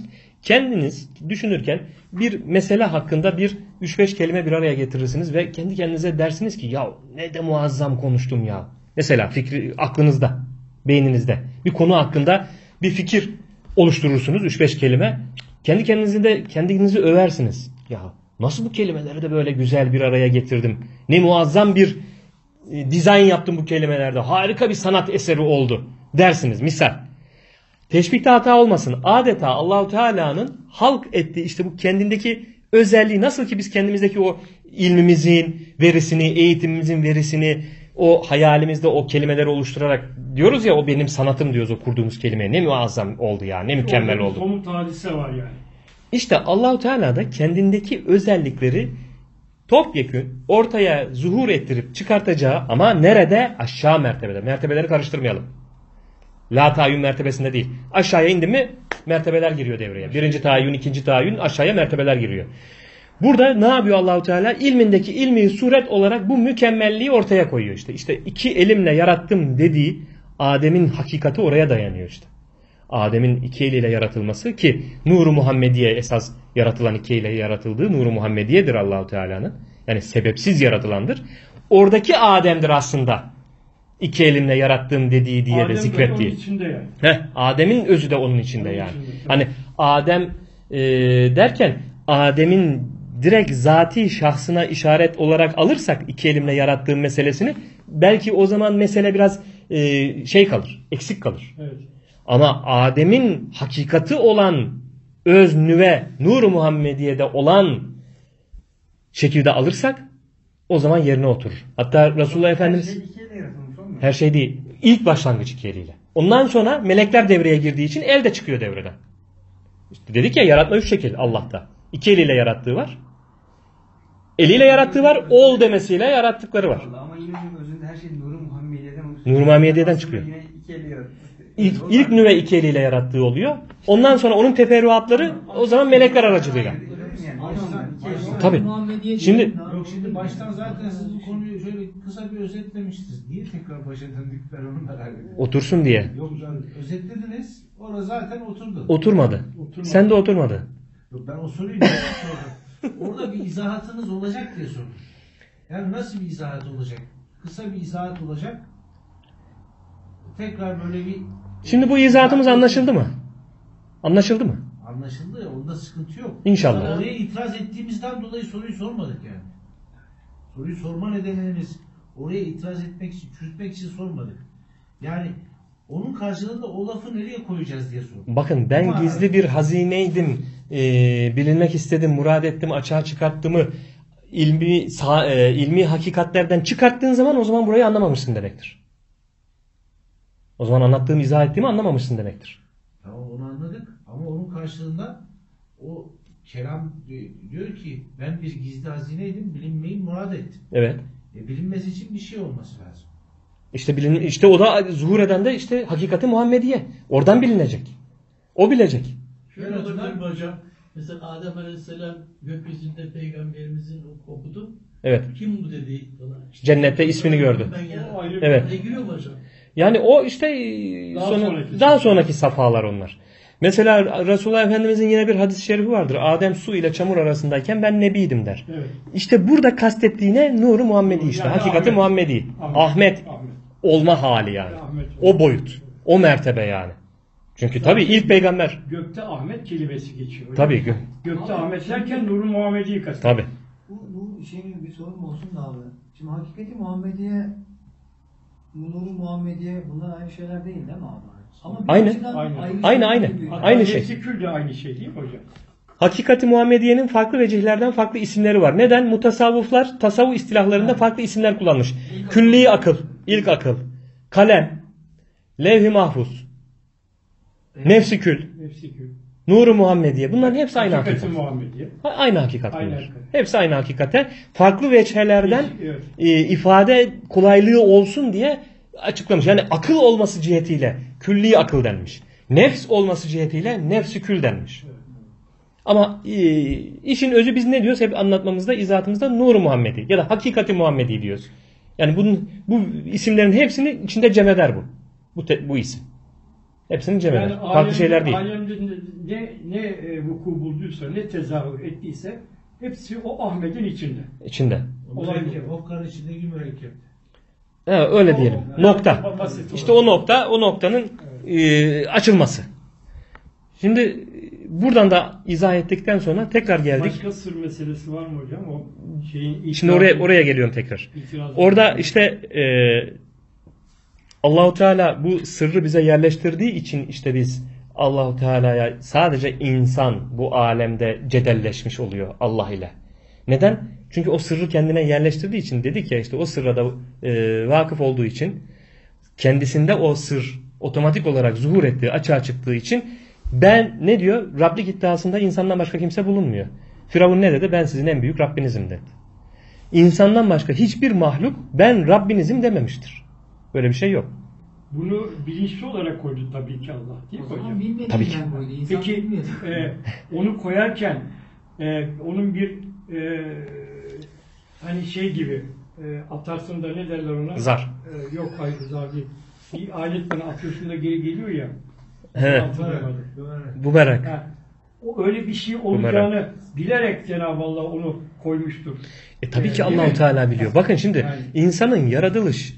kendiniz düşünürken bir mesele hakkında bir 3-5 kelime bir araya getirirsiniz ve kendi kendinize dersiniz ki ya ne de muazzam konuştum ya. Mesela fikri aklınızda, beyninizde bir konu hakkında bir fikir oluşturursunuz 3-5 kelime. Kendi kendinizi de kendinizi översiniz. Ya nasıl bu kelimeleri de böyle güzel bir araya getirdim. Ne muazzam bir e, dizayn yaptım bu kelimelerde. Harika bir sanat eseri oldu dersiniz misal. Teşbihte hata olmasın. Adeta Allahu Teala'nın halk ettiği işte bu kendindeki özelliği nasıl ki biz kendimizdeki o ilmimizin verisini, eğitimimizin verisini o hayalimizde o kelimeleri oluşturarak diyoruz ya o benim sanatım diyoruz o kurduğumuz kelime. Ne muazzam oldu ya, ne mükemmel oldu. Somut hadise var yani. İşte Allahu Teala da kendindeki özellikleri topyekün ortaya zuhur ettirip çıkartacağı ama nerede? Aşağı mertebede. Mertebeleri karıştırmayalım. La tayyün mertebesinde değil. Aşağıya indi mi mertebeler giriyor devreye. Birinci tayyün, ikinci tayyün aşağıya mertebeler giriyor. Burada ne yapıyor Allahu Teala? İlmindeki ilmi suret olarak bu mükemmelliği ortaya koyuyor işte. İşte iki elimle yarattım dediği Adem'in hakikati oraya dayanıyor işte. Adem'in iki eliyle yaratılması ki Nuru Muhammediye esas yaratılan iki eliyle yaratıldığı Nuru Muhammediye'dir Allahu Teala'nın. Yani sebepsiz yaratılandır. Oradaki Adem'dir aslında. İki elimle yarattım dediği diye Adem de onun içinde yani. Heh, Adem'in özü de onun içinde Onun yani. içinde. Hani Adem e, derken Adem'in direkt zati şahsına işaret olarak alırsak iki elimle yarattığım meselesini belki o zaman mesele biraz e, şey kalır, eksik kalır. Evet. Ama Adem'in hakikati olan öz nüve, nur Muhammediye'de olan şekilde alırsak o zaman yerine oturur. Hatta Resulullah Efendimiz şey her şey değil. İlk başlangıç iki eliyle. Ondan sonra melekler devreye girdiği için el de çıkıyor devreden. İşte dedik ya yaratma üç şekil Allah'ta. İki eliyle yarattığı var. Eliyle yarattığı var. Ol demesiyle yarattıkları var. Allah ama yine özünde her şey Nuru Muhammediye'den. Nur Muhammediye'den çıkıyor. Yine iki yaratılmış. İlk, ilk nüve iki eliyle yarattığı oluyor. Ondan sonra onun teferruatları o zaman melekler aracılığıyla. Tabii. Şimdi-. Yok şimdi baştan zaten siz bu konuyu şöyle kısa bir özetlemiştiniz. Niye tekrar başa döndük ben onu merak ediyorum. Otursun diye. Yok zaten özetlediniz. Orada zaten oturdu. Oturmadı. Oturmadı. Sen de oturmadı. Yok ben o soruyu sordum? Orada bir izahatınız olacak diye sordum. Yani nasıl bir izahat olacak? Kısa bir izahat olacak. Tekrar böyle bir... Şimdi bu izahatımız anlaşıldı mı? Anlaşıldı mı? Anlaşıldı ya onda sıkıntı yok. İnşallah. Oraya itiraz ettiğimizden dolayı soruyu sormadık yani. Soruyu sorma nedenimiz oraya itiraz etmek için, çürütmek için sormadık. Yani onun karşılığında o lafı nereye koyacağız diye sorduk. Bakın ben Ama- gizli bir hazineydim. Ee, bilinmek istedim, murad ettim, açığa çıkarttımı ilmi sa- e, ilmi hakikatlerden çıkarttığın zaman o zaman burayı anlamamışsın demektir. O zaman anlattığım, izah ettiğimi anlamamışsın demektir. Tamam onu anladık ama onun karşılığında o kelam di- diyor ki ben bir gizli hazineydim bilinmeyi murad ettim. Evet. E, bilinmesi için bir şey olması lazım. İşte bilin işte o da zuhur eden de işte hakikati Muhammediye. Oradan bilinecek. O bilecek. Şöyle olabilir mi hocam? Mesela Adem Aleyhisselam gökyüzünde peygamberimizin okudu. Evet. Kim bu dedi. İşte Cennette ismini gördü. Ben ya. O ayrı bir- Evet. Ne giriyor mu hocam? Yani o işte e, Daha sonra- sonraki daha sonraki safhalar onlar. Mesela Resulullah Efendimizin yine bir hadis-i şerifi vardır. Adem su ile çamur arasındayken ben nebiydim der. Evet. İşte burada kastettiğine nuru Muhammedi işte. Yani Hakikati Ahmet. Muhammedi. Ahmet. Ahmet. Ahmet. olma hali yani. Ahmet. O boyut. O mertebe yani. Çünkü tabii ilk peygamber. Gökte Ahmet kelimesi geçiyor. Tabii. gö- Gökte Ahmet derken Nuru Muhammedi'yi kastediyor. Tabii. Bu, bu şeyin bir sorun olsun da abi. Şimdi hakikati Muhammediye, Nuru Muhammediye bunlar aynı şeyler değil değil mi abi? Aynı. Aynı. Aynı, aynı. Aynı şey. Nefsi kül de aynı şey değil mi hocam? Hakikati Muhammediye'nin farklı vecihlerden farklı isimleri var. Neden? Mutasavvıflar tasavvuf istilahlarında farklı isimler kullanmış. Külli akıl, ilk akıl, kalem, levh-i mahfuz, nefsi kül, Nefsi kül. nuru Muhammediye. Bunların hepsi aynı Hakikati hakikat. Muhammediye. Ha- Aynı hakikat Aynı bunlar. hakikat. Hepsi aynı hakikate. Farklı veçhelerden Evet. e, ifade kolaylığı olsun diye açıklamış. Yani akıl olması cihetiyle külli akıl denmiş. Nefs olması cihetiyle nefsi kül denmiş. Ama e, işin özü biz ne diyoruz? Hep anlatmamızda, izahatımızda Nur Muhammedi ya da Hakikati Muhammedi diyoruz. Yani bunun bu isimlerin hepsini içinde cem eder bu. Bu te- bu isim. Hepsini cem eder. Yani Farklı alemde- şeyler değil. Alemde ne, ne e, vuku bulduysa, ne tezahür ettiyse hepsi o Ahmet'in içinde. İçinde. O Olay mürekkep, Okkanın içindeki mürekkep. Ha, öyle diyelim. Nokta. İşte o nokta, o noktanın e, açılması. Şimdi e, buradan da izah ettikten sonra tekrar geldik. Başka sır meselesi var mı hocam? O şeyin Şimdi oraya oraya geliyorum tekrar. itirazı- Orada işte e, Allahu Teala bu sırrı bize yerleştirdiği için işte biz Allahu Teala'ya sadece insan bu alemde cedelleşmiş oluyor Allah ile. Neden? Çünkü o sırrı kendine yerleştirdiği için dedik ya işte o sırra da e, vakıf olduğu için kendisinde o sır otomatik olarak zuhur ettiği, açığa çıktığı için ben ne diyor? Rablik iddiasında insandan başka kimse bulunmuyor. Firavun ne dedi? Ben sizin en büyük Rabbinizim dedi. İnsandan başka hiçbir mahluk ben Rabbinizim dememiştir. Böyle bir şey yok. Bunu bilinçli olarak koydu tabii ki Allah değil O mi zaman hocam? bilmediğinden Tabii ki. koydu. İnsan Peki e, onu koyarken e, onun bir e, hani şey gibi e, atarsın da ne derler ona? Zar. E, yok hayır zar değil. Bir alet bana atıyorsun da geri geliyor ya. He. Hatırlamadım. Bu merak. Ha, o öyle bir şey olacağını bilerek Cenab-ı Allah onu koymuştur. E tabii ki Değil Allahu? Teala biliyor. Bakın şimdi Yani. insanın yaratılış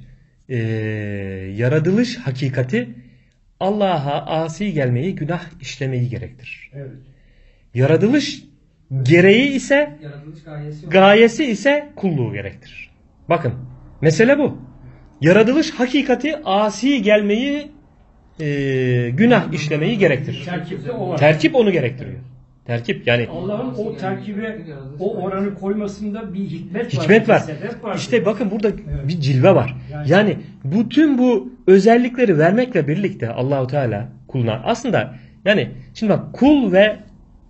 e, yaratılış hakikati Allah'a asi gelmeyi, günah işlemeyi gerektirir. Evet. Yaratılış Gereği ise gayesi ise kulluğu gerektirir. Bakın mesele bu. Yaratılış hakikati asi gelmeyi e, günah işlemeyi gerektirir. Terkip onu gerektiriyor. Terkip yani Allah'ın o terkibe o oranı koymasında bir hikmet var. hikmet var. İşte bakın burada Evet. bir cilve var. Yani- Yani bütün bu özellikleri vermekle birlikte Allahu Teala kuluna aslında yani şimdi bak kul ve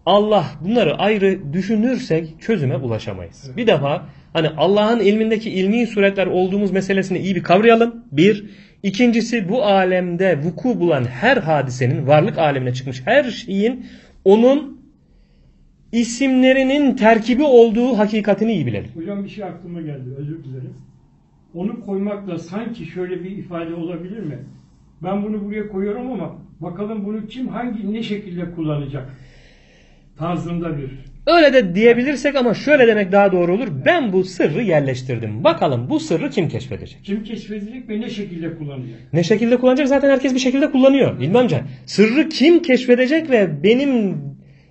Allah bunları ayrı düşünürsek çözüme ulaşamayız. Bir defa hani Allah'ın ilmindeki ilmi suretler olduğumuz meselesini iyi bir kavrayalım. Bir. İkincisi bu alemde vuku bulan her hadisenin varlık alemine çıkmış her şeyin onun isimlerinin terkibi olduğu hakikatini iyi bilelim. Hocam bir şey aklıma geldi. Özür dilerim. Onu koymakla sanki şöyle bir ifade olabilir mi? Ben bunu buraya koyuyorum ama bakalım bunu kim hangi ne şekilde kullanacak? Tarzında bir. Öyle de diyebilirsek ama şöyle demek daha doğru olur. Ben bu sırrı yerleştirdim. Bakalım bu sırrı kim keşfedecek? Kim keşfedecek ve ne şekilde kullanacak? Ne şekilde kullanacak? Zaten herkes bir şekilde kullanıyor. İlmi amca. Sırrı kim keşfedecek ve benim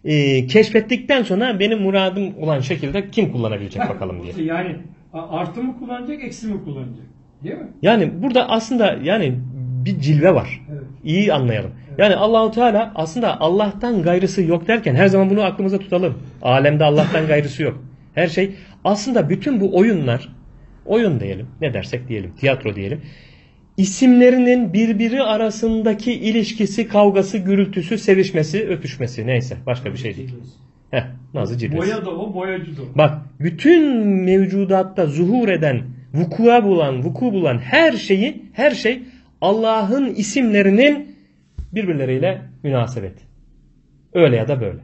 e, keşfettikten sonra benim muradım olan şekilde kim kullanabilecek bakalım diye. Yani artı mı kullanacak, eksi mi kullanacak? Değil mi? Yani burada aslında yani bir cilve var. Evet. İyi anlayalım. Yani Allahu Teala aslında Allah'tan gayrısı yok derken her zaman bunu aklımıza tutalım. Alemde Allah'tan gayrısı yok. Her şey aslında bütün bu oyunlar oyun diyelim ne dersek diyelim tiyatro diyelim isimlerinin birbiri arasındaki ilişkisi, kavgası, gürültüsü, sevişmesi, öpüşmesi neyse başka bir şey değil. Heh, nazı cilvesi. Boya da o, boyacı da o. Bak bütün mevcudatta zuhur eden, vukua bulan, vuku bulan her şeyi, her şey Allah'ın isimlerinin birbirleriyle münasebeti. Öyle ya da böyle.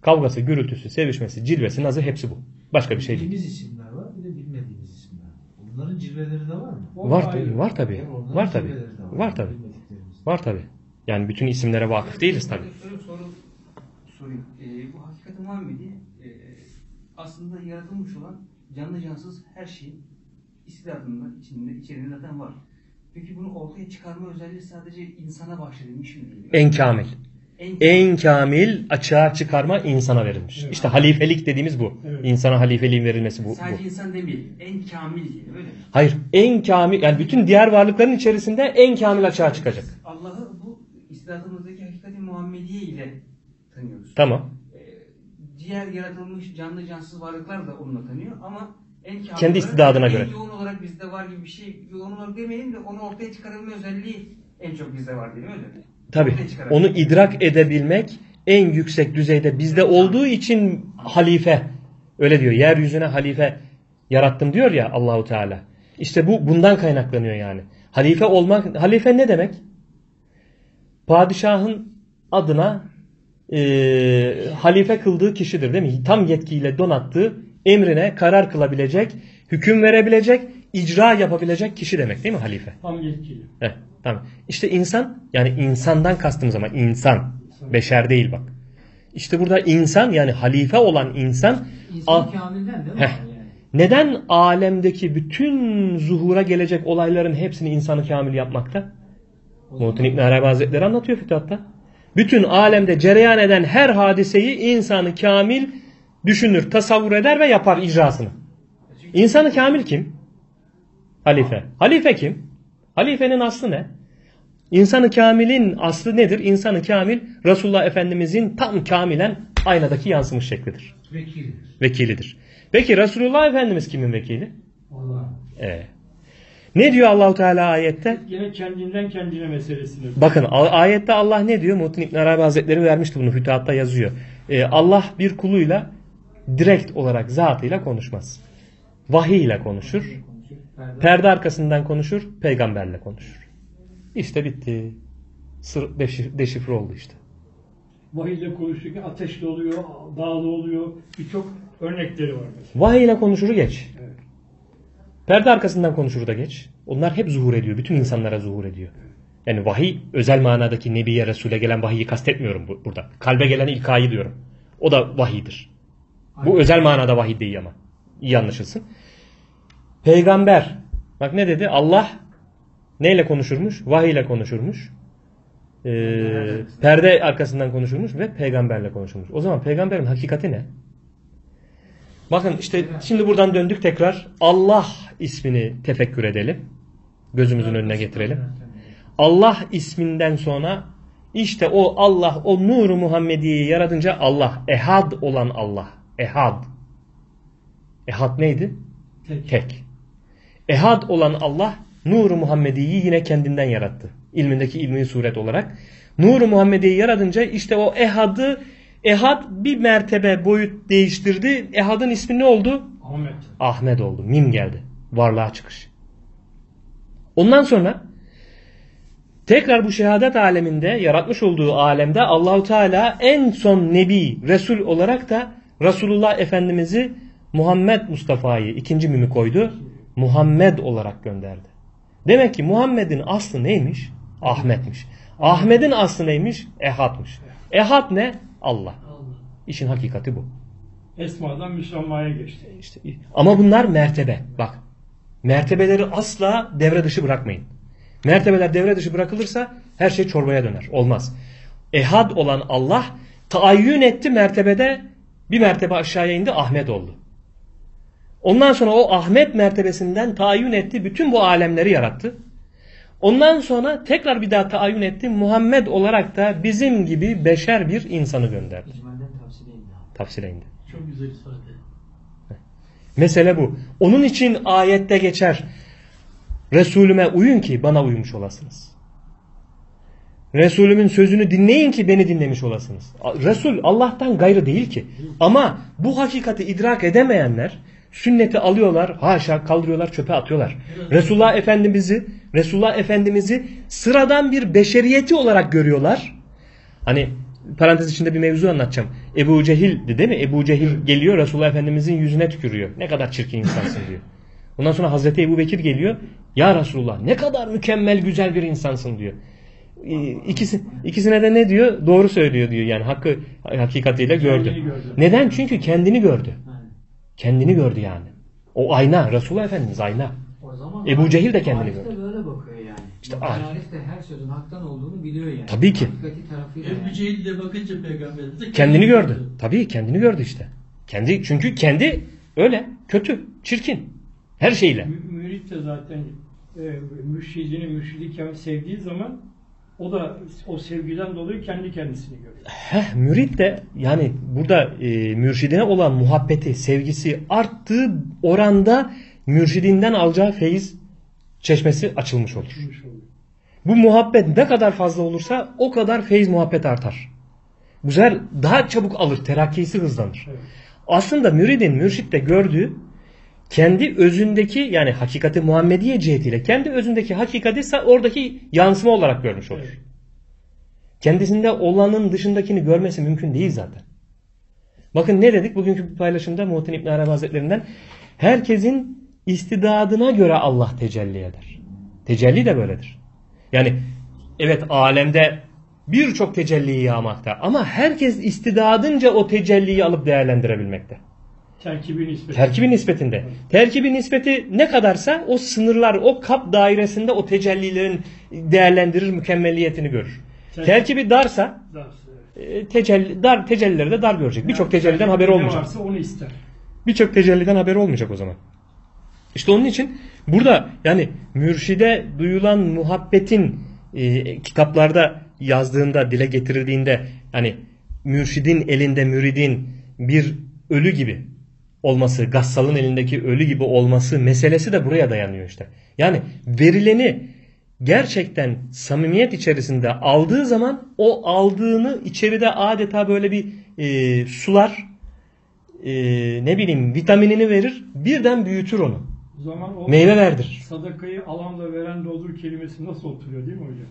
Kavgası, gürültüsü, sevişmesi, cilvesi, nazı hepsi bu. Başka bir şey değil. Bildiğimiz isimler var, bir de bilmediğimiz isimler var. Bunların cilveleri de var mı? O Var, var tabii. Yani Var tabii. de Var tabii. bilmediklerimiz. Var tabii. Yani bütün isimlere vakıf değiliz tabii. Soru sorayım. Ee, bu hakikati Muhammedi e, aslında yaratılmış olan canlı cansız her şeyin istidadında, içinde, içeriğinde zaten var. Peki bunu ortaya çıkarma özelliği sadece insana bahşedilmiş mi? En kamil. En, En kamil açığa çıkarma insana verilmiş. İşte halifelik dediğimiz bu. Evet. İnsana halifeliğin verilmesi bu. bu. Sadece insan demeyelim. En kamil öyle mi? Hayır, en kamil yani bütün diğer varlıkların içerisinde en kamil açığa çıkacak. Allah'ı bu istidadımızdaki hakikati Muhammediye ile tanıyoruz. Tamam. Ee, diğer yaratılmış canlı cansız varlıklar da onunla tanıyor ama Kendi istidadına göre. yoğun olarak bizde var gibi bir şey. Yoğun olarak demeyelim de onu ortaya çıkarabilme özelliği en çok bizde var öyle mi? Tabii. Ortaya çıkarabilme. Onu idrak edebilmek en yüksek düzeyde bizde olduğu için halife. Öyle diyor. Yeryüzüne halife yarattım diyor ya Allahu Teala. İşte bu bundan kaynaklanıyor yani. Halife olmak halife ne demek? Padişahın adına e, halife kıldığı kişidir değil mi? Tam yetkiyle donattığı emrine karar kılabilecek, hüküm verebilecek, icra yapabilecek kişi demek değil mi halife? Tam yetkili. Heh, tamam. İşte insan yani insandan kastımız ama insan. Beşer değil bak. İşte burada insan yani halife olan insan İnsan kamilden değil mi? Heh. neden alemdeki bütün zuhura gelecek olayların hepsini insanı kamil yapmakta? Muhittin İbn Arabi Hazretleri anlatıyor Fütuhat'ta. Bütün alemde cereyan eden her hadiseyi insanı kamil düşünür, tasavvur eder ve yapar icrasını. İnsanı kamil kim? Halife. Halife kim? Halifenin aslı ne? İnsanı kamilin aslı nedir? İnsanı kamil Resulullah Efendimizin tam kamilen aynadaki yansımış şeklidir. Vekilidir. Vekilidir. Peki Resulullah Efendimiz kimin vekili? Allah. Ee, ne diyor Allahu Teala ayette? Yine kendinden kendine meselesini. Bakın ayette Allah ne diyor? Muhittin İbn Arabi Hazretleri vermişti bunu Fütuhat'ta yazıyor. Ee, Allah bir kuluyla direkt olarak zatıyla konuşmaz. Vahiy ile konuşur. Perde arkasından konuşur. Peygamberle konuşur. İşte bitti. Sır deşif- deşifre oldu işte. Vahiyle konuşurken ateşli oluyor, dağlı oluyor. Birçok örnekleri var mesela. Vahiy ile konuşuru geç. Evet. Perde arkasından konuşuru da geç. Onlar hep zuhur ediyor. Bütün insanlara zuhur ediyor. Yani vahiy özel manadaki Nebiye Resul'e gelen vahiyi kastetmiyorum bu- burada. Kalbe gelen ilkayı diyorum. O da vahiydir. Bu özel manada vahiy değil ama. İyi anlaşılsın. Peygamber. Bak ne dedi? Allah neyle konuşurmuş? Vahiy ile konuşurmuş. e, perde arkasından konuşulmuş ve peygamberle konuşulmuş. O zaman peygamberin hakikati ne? Bakın işte şimdi buradan döndük tekrar Allah ismini tefekkür edelim. Gözümüzün önüne getirelim. Allah isminden sonra işte o Allah, o nuru Muhammediye'yi yaratınca Allah, ehad olan Allah, ehad. Ehad neydi? Tek. Tek. Ehad olan Allah nuru Muhammediye'yi yine kendinden yarattı. İlmindeki ilmi suret olarak. Nuru Muhammediye'yi yaratınca işte o ehadı, ehad bir mertebe boyut değiştirdi. Ehadın ismi ne oldu? Ahmet. Ahmet oldu. Mim geldi. Varlığa çıkış. Ondan sonra tekrar bu şehadet aleminde yaratmış olduğu alemde Allahu Teala en son nebi, resul olarak da Resulullah Efendimiz'i Muhammed Mustafa'yı ikinci mimi koydu. Muhammed olarak gönderdi. Demek ki Muhammed'in aslı neymiş? Ahmet'miş. Ahmet'in aslı neymiş? Ehad'mış. Ehad ne? Allah. İşin hakikati bu. Esma'dan Müslüman'a geçti. İşte, ama bunlar mertebe. Bak. Mertebeleri asla devre dışı bırakmayın. Mertebeler devre dışı bırakılırsa her şey çorbaya döner. Olmaz. Ehad olan Allah taayyün etti mertebede bir mertebe aşağıya indi Ahmet oldu. Ondan sonra o Ahmet mertebesinden taayyün etti. Bütün bu alemleri yarattı. Ondan sonra tekrar bir daha taayyün etti. Muhammed olarak da bizim gibi beşer bir insanı gönderdi. Tafsile indi. Çok güzel ifade. Mesele bu. Onun için ayette geçer. Resulüme uyun ki bana uymuş olasınız. Resulümün sözünü dinleyin ki beni dinlemiş olasınız. Resul Allah'tan gayrı değil ki. Ama bu hakikati idrak edemeyenler sünneti alıyorlar, haşa kaldırıyorlar, çöpe atıyorlar. Resulullah Efendimiz'i, Resulullah Efendimiz'i sıradan bir beşeriyeti olarak görüyorlar. Hani parantez içinde bir mevzu anlatacağım. Ebu Cehil değil mi? Ebu Cehil geliyor Resulullah Efendimiz'in yüzüne tükürüyor. Ne kadar çirkin insansın diyor. Ondan sonra Hazreti Ebu Bekir geliyor. Ya Resulullah ne kadar mükemmel güzel bir insansın diyor. İkisi, ikisine de ne diyor? Doğru söylüyor diyor. Yani hakkı hakikatiyle gördü. Neden? Çünkü kendini gördü. Kendini gördü yani. O ayna. Resulullah Efendimiz ayna. o zaman Ebu Cehil de kendini Arif de gördü. böyle bakıyor yani. İşte Arif. Arif de her sözün haktan olduğunu biliyor yani. Tabii ki. Ebu. Cehil de bakınca peygamberimize Kendini gördü. Tabii kendini gördü işte. Kendi çünkü kendi öyle kötü, çirkin. Her şeyle. Mü- Mürit de zaten e, mürşidini mürşidi kendi sevdiği zaman o da o sevgiden dolayı kendi kendisini görüyor. Heh, mürit de yani burada e, mürşidine olan muhabbeti, sevgisi arttığı oranda mürşidinden alacağı feyiz çeşmesi açılmış olur. Açılmış. Bu muhabbet ne kadar fazla olursa o kadar feyiz muhabbet artar. Bu sefer daha çabuk alır, terakkisi hızlanır. Evet. Aslında müridin mürşitte gördüğü kendi özündeki yani hakikati Muhammediye cihetiyle kendi özündeki hakikati sa- oradaki yansıma olarak görmüş olur. Evet. Kendisinde olanın dışındakini görmesi mümkün değil zaten. Bakın ne dedik bugünkü paylaşımda Muhittin İbn Arabi Hazretlerinden herkesin istidadına göre Allah tecelli eder. Tecelli de böyledir. Yani evet alemde birçok tecelli yağmakta ama herkes istidadınca o tecelliyi alıp değerlendirebilmekte. Terkibi nispeti. Terkibi nispetinde. Terkibi nispeti ne kadarsa o sınırlar, o kap dairesinde o tecellilerin değerlendirir, mükemmelliyetini görür. Terkib- Terkibi darsa Daha- e, tecelli, dar, tecellileri de dar görecek. Birçok Yani tecelliden terkibinde haberi olmayacak. varsa onu ister. Birçok tecelliden haberi olmayacak o zaman. İşte onun için burada yani mürşide duyulan muhabbetin e, kitaplarda yazdığında, dile getirildiğinde yani mürşidin elinde müridin bir ölü gibi olması, gassalın elindeki ölü gibi olması meselesi de buraya dayanıyor işte. Yani verileni gerçekten samimiyet içerisinde aldığı zaman o aldığını içeride adeta böyle bir e, sular e, ne bileyim vitaminini verir birden büyütür onu. Zaman o Meyve verdirir. sadakayı alan da veren de olur kelimesi nasıl oturuyor değil mi hocam?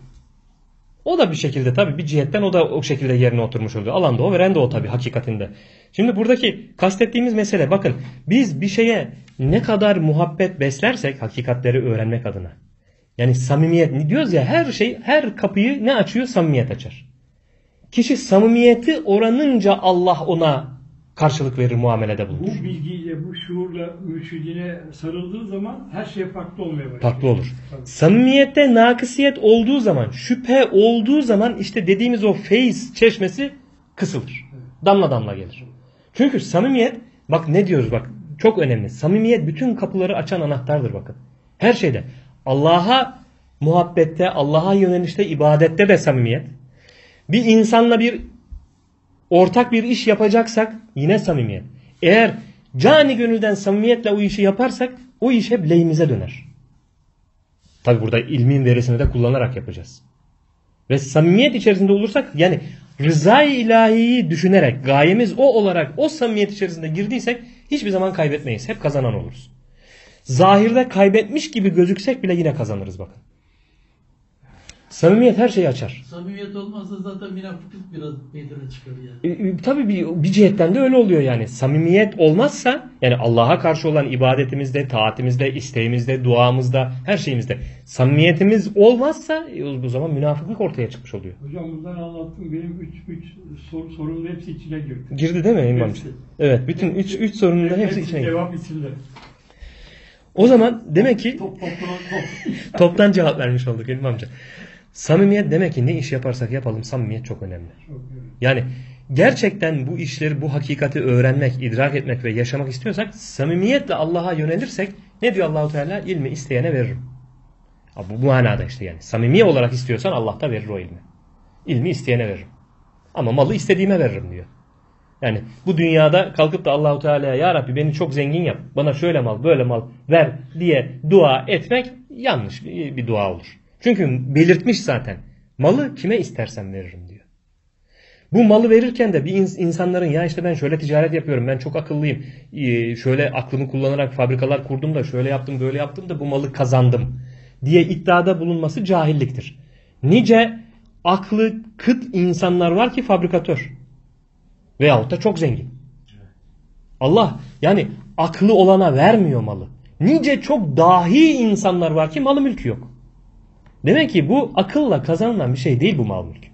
O da bir şekilde tabii bir cihetten o da o şekilde yerine oturmuş oluyor. Alan da o veren de o tabii hakikatinde. Şimdi buradaki kastettiğimiz mesele bakın biz bir şeye ne kadar muhabbet beslersek hakikatleri öğrenmek adına. Yani samimiyet diyoruz ya her şey her kapıyı ne açıyor? Samimiyet açar. Kişi samimiyeti oranınca Allah ona karşılık verir muamelede bulunur. Bu bilgiyle, bu şuurla mürşidine sarıldığı zaman her şey farklı olmaya başlıyor. Farklı olur. Tabii. Samimiyette nakısiyet olduğu zaman, şüphe olduğu zaman işte dediğimiz o feyiz çeşmesi kısılır. Damla damla gelir. Çünkü samimiyet, bak ne diyoruz bak çok önemli. Samimiyet bütün kapıları açan anahtardır bakın. Her şeyde. Allah'a muhabbette, Allah'a yönelişte, ibadette de samimiyet. Bir insanla bir ortak bir iş yapacaksak yine samimiyet. Eğer cani gönülden samimiyetle o işi yaparsak o iş hep lehimize döner. Tabi burada ilmin verisini de kullanarak yapacağız. Ve samimiyet içerisinde olursak yani rızayı ilahiyi düşünerek gayemiz o olarak o samimiyet içerisinde girdiysek hiçbir zaman kaybetmeyiz. Hep kazanan oluruz. Zahirde kaybetmiş gibi gözüksek bile yine kazanırız bakın. Samimiyet her şeyi açar. Samimiyet olmazsa zaten münafıklık biraz meydana çıkar yani. E, e, Tabii bir, bir cihetten de öyle oluyor yani. Samimiyet olmazsa yani Allah'a karşı olan ibadetimizde, taatimizde, isteğimizde, duamızda, her şeyimizde samimiyetimiz olmazsa e, o zaman münafıklık ortaya çıkmış oluyor. Hocam bundan anlattım. Benim üç, üç sor, sorunun hepsi içine girdi. Girdi değil mi İmam Hepsi. Evet, bütün üç, üç sorunun da hepsi Hepsi içine girdi. Cevap içinde. O zaman demek ki Top top top. toptan cevap vermiş olduk İlmi amca. Samimiyet demek ki ne iş yaparsak yapalım samimiyet çok önemli. Yani gerçekten bu işleri, bu hakikati öğrenmek, idrak etmek ve yaşamak istiyorsak samimiyetle Allah'a yönelirsek ne diyor Allahu Teala? İlmi isteyene veririm. Bu, manada işte yani. Samimi olarak istiyorsan Allah da verir o ilmi. İlmi isteyene veririm. Ama malı istediğime veririm diyor. Yani bu dünyada kalkıp da Allahu Teala'ya ya Rabbi beni çok zengin yap. Bana şöyle mal, böyle mal ver diye dua etmek yanlış bir, bir dua olur. Çünkü belirtmiş zaten. Malı kime istersen veririm diyor. Bu malı verirken de bir ins- insanların ya işte ben şöyle ticaret yapıyorum, ben çok akıllıyım, ee, şöyle aklımı kullanarak fabrikalar kurdum da şöyle yaptım, böyle yaptım da bu malı kazandım diye iddiada bulunması cahilliktir. Nice aklı kıt insanlar var ki fabrikatör veyahut da çok zengin. Allah yani aklı olana vermiyor malı. Nice çok dahi insanlar var ki malı mülkü yok. Demek ki bu akılla kazanılan bir şey değil bu mal mülk.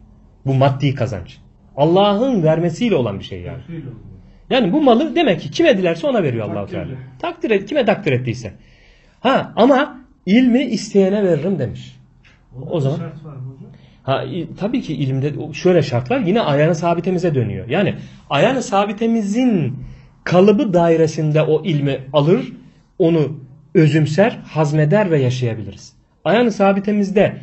Bu maddi kazanç. Allah'ın vermesiyle olan bir şey yani. Yani bu malı demek ki kime dilerse ona veriyor Allahu. Teala. Takdir et, kime takdir ettiyse. Ha ama ilmi isteyene veririm demiş. O da zaman-? Ha tabii ki ilimde o- şöyle şartlar yine ayağını sabitemize dönüyor. Yani ayağını sabitemizin kalıbı dairesinde o ilmi alır, onu özümser, hazmeder ve yaşayabiliriz. Ayağını sabitemizde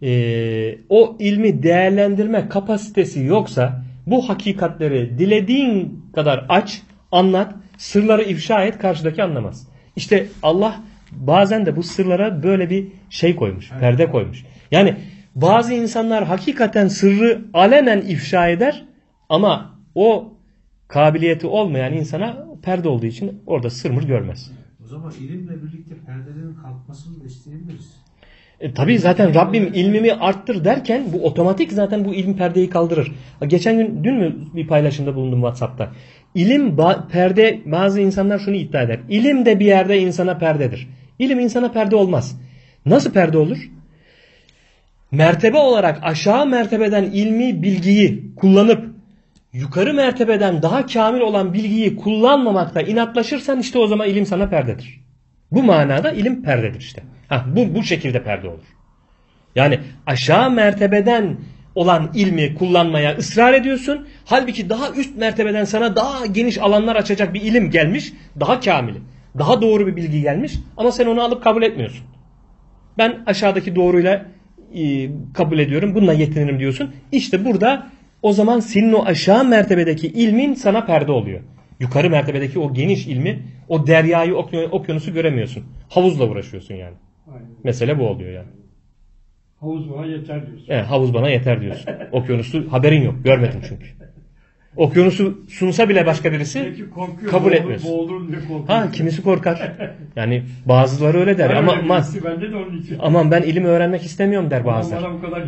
eee, o ilmi değerlendirme kapasitesi yoksa bu hakikatleri dilediğin kadar aç, anlat, sırları ifşa et karşıdaki anlamaz. İşte Allah bazen de bu sırlara böyle bir şey koymuş, perde koymuş. Yani bazı insanlar hakikaten sırrı alenen ifşa eder ama o kabiliyeti olmayan insana perde olduğu için orada sırmır görmez. O zaman ilimle birlikte perdelerin kalkmasını da isteyebiliriz. E, tabii zaten Rabbim ilmimi arttır derken bu otomatik zaten bu ilim perdeyi kaldırır. Geçen gün dün mü bir paylaşımda bulundum WhatsApp'ta. İlim perde bazı insanlar şunu iddia eder. İlim de bir yerde insana perdedir. İlim insana perde olmaz. Nasıl perde olur? Mertebe olarak aşağı mertebeden ilmi bilgiyi kullanıp yukarı mertebeden daha kamil olan bilgiyi kullanmamakta inatlaşırsan işte o zaman ilim sana perdedir. Bu manada ilim perdedir işte. Ha, bu, bu şekilde perde olur. Yani aşağı mertebeden olan ilmi kullanmaya ısrar ediyorsun. Halbuki daha üst mertebeden sana daha geniş alanlar açacak bir ilim gelmiş. Daha kamili. Daha doğru bir bilgi gelmiş. Ama sen onu alıp kabul etmiyorsun. Ben aşağıdaki doğruyla e, kabul ediyorum. Bununla yetinirim diyorsun. İşte burada o zaman senin o aşağı mertebedeki ilmin sana perde oluyor. Yukarı mertebedeki o geniş ilmi, o deryayı, okya- okyanusu göremiyorsun. Havuzla uğraşıyorsun yani. Aynen. Mesele bu oluyor yani. Havuz bana yeter diyorsun. Evet, havuz bana yeter diyorsun. Okyanusu haberin yok. Görmedin çünkü. Okyanusu sunsa bile başka birisi korkuyor. kabul korkuyor. Ha kimisi korkar. Yani bazıları öyle der. Ama öyle aman, bende de onun için. aman ben ilim öğrenmek istemiyorum der bazıları.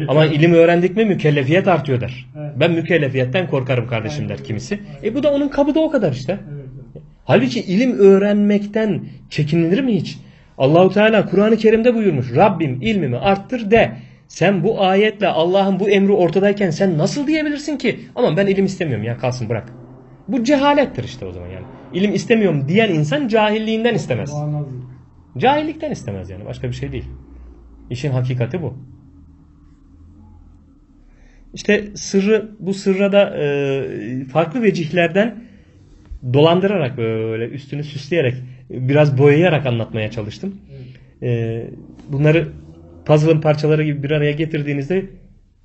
Ama ilim öğrendik mi mükellefiyet artıyor der. Evet. Ben mükellefiyetten korkarım kardeşim Aynen. der kimisi. E bu da onun kabı da o kadar işte. Evet. Halbuki ilim öğrenmekten çekinilir mi hiç? Allahu Teala Kur'an-ı Kerim'de buyurmuş. Rabbim ilmimi arttır de. Sen bu ayetle Allah'ın bu emri ortadayken sen nasıl diyebilirsin ki? Aman ben ilim istemiyorum ya kalsın bırak. Bu cehalettir işte o zaman yani. İlim istemiyorum diyen insan cahilliğinden istemez. Cahillikten istemez yani. Başka bir şey değil. İşin hakikati bu. İşte sırrı bu sırra da e, farklı vecihlerden dolandırarak böyle üstünü süsleyerek biraz boyayarak anlatmaya çalıştım. E, bunları puzzle'ın parçaları gibi bir araya getirdiğinizde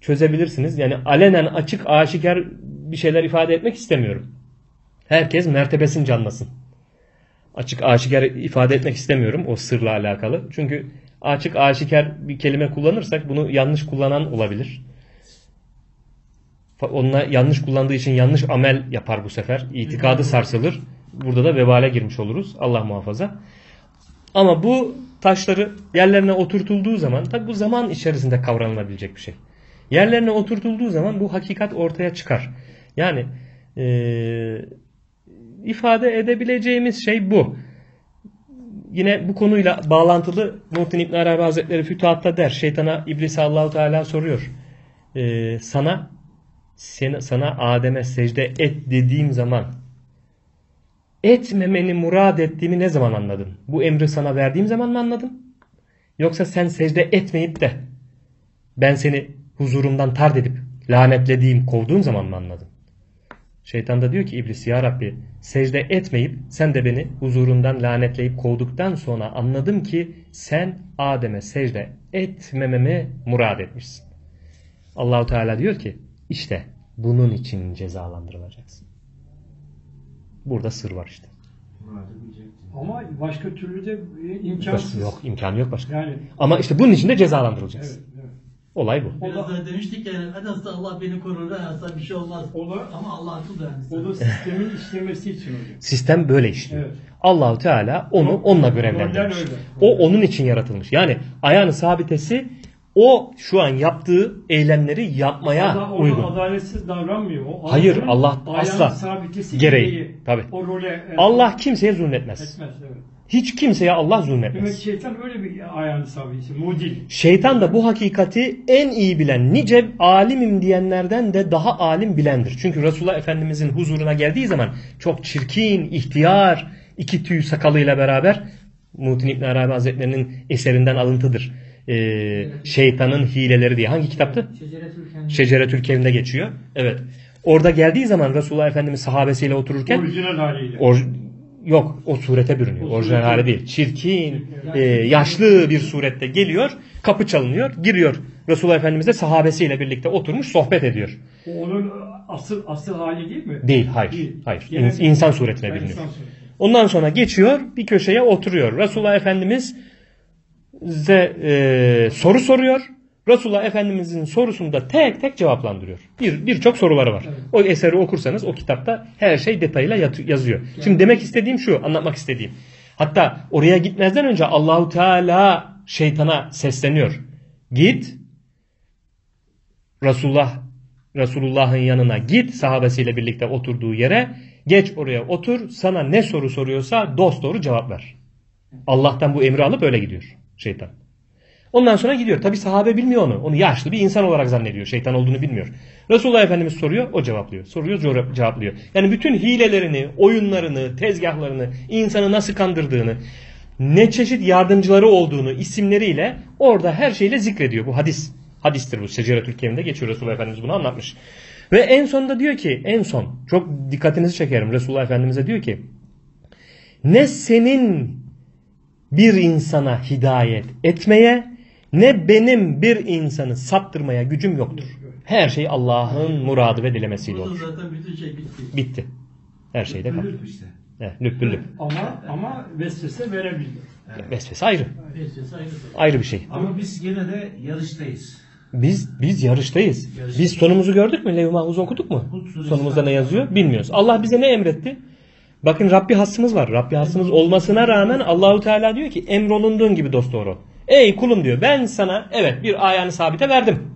çözebilirsiniz. Yani alenen açık aşikar bir şeyler ifade etmek istemiyorum. Herkes mertebesin anlasın. Açık aşikar ifade etmek istemiyorum o sırla alakalı. Çünkü açık aşikar bir kelime kullanırsak bunu yanlış kullanan olabilir. Onunla yanlış kullandığı için yanlış amel yapar bu sefer. İtikadı sarsılır. Burada da vebale girmiş oluruz. Allah muhafaza. Ama bu taşları yerlerine oturtulduğu zaman tabi bu zaman içerisinde kavranılabilecek bir şey. Yerlerine oturtulduğu zaman bu hakikat ortaya çıkar. Yani eee, ifade edebileceğimiz şey bu. Yine bu konuyla bağlantılı Muhittin İbn Arabi Hazretleri Fütuhat'ta der. Şeytana İblis Allahu Teala soruyor. Eee, sana sana Adem'e secde et dediğim zaman etmemeni murad ettiğimi ne zaman anladın? Bu emri sana verdiğim zaman mı anladın? Yoksa sen secde etmeyip de ben seni huzurumdan tard edip lanetlediğim, kovduğum zaman mı anladın? Şeytan da diyor ki İblis ya Rabbi secde etmeyip sen de beni huzurundan lanetleyip kovduktan sonra anladım ki sen Adem'e secde etmememi murad etmişsin. Allahu Teala diyor ki işte bunun için cezalandırılacaksın. Burada sır var işte. Ama başka türlü de imkansız. Yok imkanı yok başka. Yani Ama işte bunun için de cezalandırılacaksın. evet, evet. Olay bu. O Biraz da- da demiştik yani en azından Allah beni korur, azından bir şey olmaz. O da- Ama Allah akıl vermiş. O da sistemin işlemesi için oluyor. Sistem böyle işliyor. Evet. Allahu Teala onu onunla Rolden görevlendirmiş. öyle. O onun için yaratılmış. Yani ayağını sabitesi o şu an yaptığı eylemleri yapmaya Ada- ona uygun. adaletsiz davranmıyor. O Hayır, Allah asla sabitesi gereği. Tabii. O role e, Allah kimseye zulmetmez. etmez. Evet. Hiç kimseye Allah Demek zulmetmez. şeytan öyle bir ayağını sabitesi. Mudil. Şeytan da bu hakikati en iyi bilen, nice alimim diyenlerden de daha alim bilendir. Çünkü Resulullah Efendimizin huzuruna geldiği zaman çok çirkin, ihtiyar, iki tüy sakalıyla beraber Muhittin İbn Arabi Hazretleri'nin eserinden alıntıdır. Ee, şeytanın hileleri diye. Hangi kitaptı? Şeceretül Kevim'de geçiyor. Evet. Orada geldiği zaman Resulullah Efendimiz sahabesiyle otururken Orijinal haliyle. Or- yok o surete bürünüyor. O Orijinal hali değil. Çirkin, e, yaşlı bir surette geliyor. Kapı çalınıyor. Giriyor. Resulullah Efendimiz de sahabesiyle birlikte oturmuş sohbet ediyor. O onun asıl asıl hali değil mi? Değil, hayır. Değil. Hayır. İns- insan suretine bürünüyor. Ondan sonra geçiyor bir köşeye oturuyor. Resulullah Efendimiz size e, soru soruyor. Resulullah Efendimizin sorusunu da tek tek cevaplandırıyor. Bir birçok soruları var. Evet. O eseri okursanız o kitapta her şey detayıyla yat- yazıyor. Şimdi demek istediğim şu, anlatmak istediğim. Hatta oraya gitmezden önce Allahu Teala şeytana sesleniyor. Git Resulullah Resulullah'ın yanına git sahabesiyle birlikte oturduğu yere geç oraya otur sana ne soru soruyorsa dost doğru cevap ver. Allah'tan bu emri alıp öyle gidiyor şeytan. Ondan sonra gidiyor. Tabi sahabe bilmiyor onu. Onu yaşlı bir insan olarak zannediyor. Şeytan olduğunu bilmiyor. Resulullah Efendimiz soruyor, o cevaplıyor. Soruyor, cevap- cevaplıyor. Yani bütün hilelerini, oyunlarını, tezgahlarını, insanı nasıl kandırdığını, ne çeşit yardımcıları olduğunu isimleriyle orada her şeyle zikrediyor. Bu hadis. Hadistir bu. Seceretül Kevim'de geçiyor Resulullah Efendimiz bunu anlatmış. Ve en sonunda diyor ki, en son çok dikkatinizi çekerim Resulullah Efendimiz'e diyor ki, ne senin bir insana hidayet etmeye ne benim bir insanı saptırmaya gücüm yoktur. Her şey Allah'ın muradı ve dilemesiyle olur. zaten bütün şey bitti. Bitti. Her şeyde kaldı. Lüp işte. Evet. Ama ama vesvese verebiliyor. Vesvese ayrı. Neyse saygı. Ayrı bir şey. Ama biz gene de yarıştayız. Biz biz yarıştayız. Yarıştayız. Biz sonumuzu gördük mü? Levh-i Mahfuz'u okuduk mu? Sonumuzda ne yazıyor? Bilmiyoruz. Allah bize ne emretti? Bakın Rabbi hasımız var. Rabbi hasımız olmasına rağmen Allahu Teala diyor ki emrolunduğun gibi dost doğru. ol. Ey kulum diyor ben sana evet bir ayağını sabite verdim.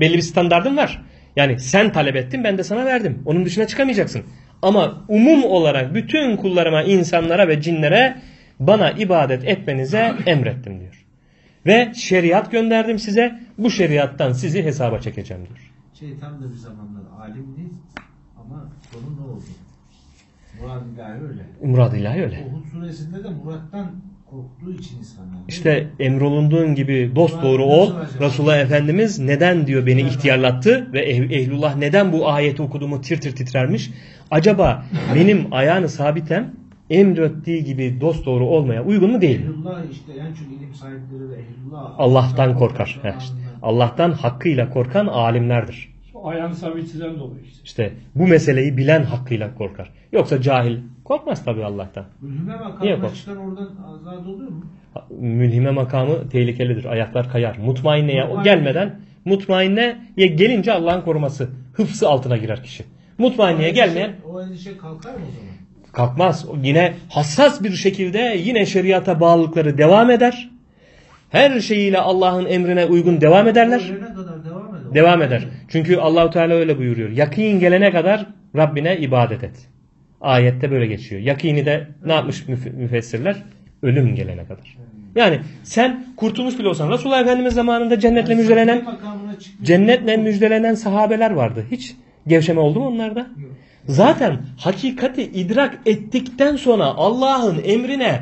Belli bir standardım var. Yani sen talep ettin ben de sana verdim. Onun dışına çıkamayacaksın. Ama umum olarak bütün kullarıma, insanlara ve cinlere bana ibadet etmenize emrettim diyor. Ve şeriat gönderdim size. Bu şeriattan sizi hesaba çekeceğim diyor. Şeytan da bir zamanlar alimdi ama sonu ne oldu? Murat ilahi öyle. Murad ilahi öyle. Uhud suresinde de Murat'tan korktuğu için insanlar. İşte emrolunduğun gibi dost doğru ol. Resulullah Efendimiz neden diyor beni ihtiyarlattı ve eh- ehlullah neden bu ayeti okuduğumu tir tir titrermiş. Acaba benim ayağını sabitem emrettiği gibi dost doğru olmaya uygun mu değil mi? Ehlullah işte en çok ilim sahipleri de ehlullah. Allah'tan korkar. Allah'tan hakkıyla korkan alimlerdir. Şu ayağın sabitinden dolayı işte. İşte bu meseleyi bilen hakkıyla korkar. Yoksa cahil korkmaz tabii Allah'tan. Mülhime Niye makamına kork- çıkan oradan azad oluyor mu? Mülhime makamı tehlikelidir. Ayaklar kayar. Mutmainneye o gelmeden mutmainneye gelince Allah'ın koruması. Hıfzı altına girer kişi. Mutmainneye gelmeyen O endişe kalkar mı o zaman? kalkmaz. Yine hassas bir şekilde yine şeriata bağlılıkları devam eder. Her şeyiyle Allah'ın emrine uygun devam ederler. Ölene kadar devam eder. Çünkü Allahu Teala öyle buyuruyor. Yakin gelene kadar Rabbine ibadet et. Ayette böyle geçiyor. Yakini de ne yapmış müf- müfessirler? Ölüm gelene kadar. Yani sen kurtulmuş bile olsan Resulullah Efendimiz zamanında cennetle müjdelenen cennetle müjdelenen sahabeler vardı. Hiç gevşeme oldu mu onlarda? Zaten hakikati idrak ettikten sonra Allah'ın emrine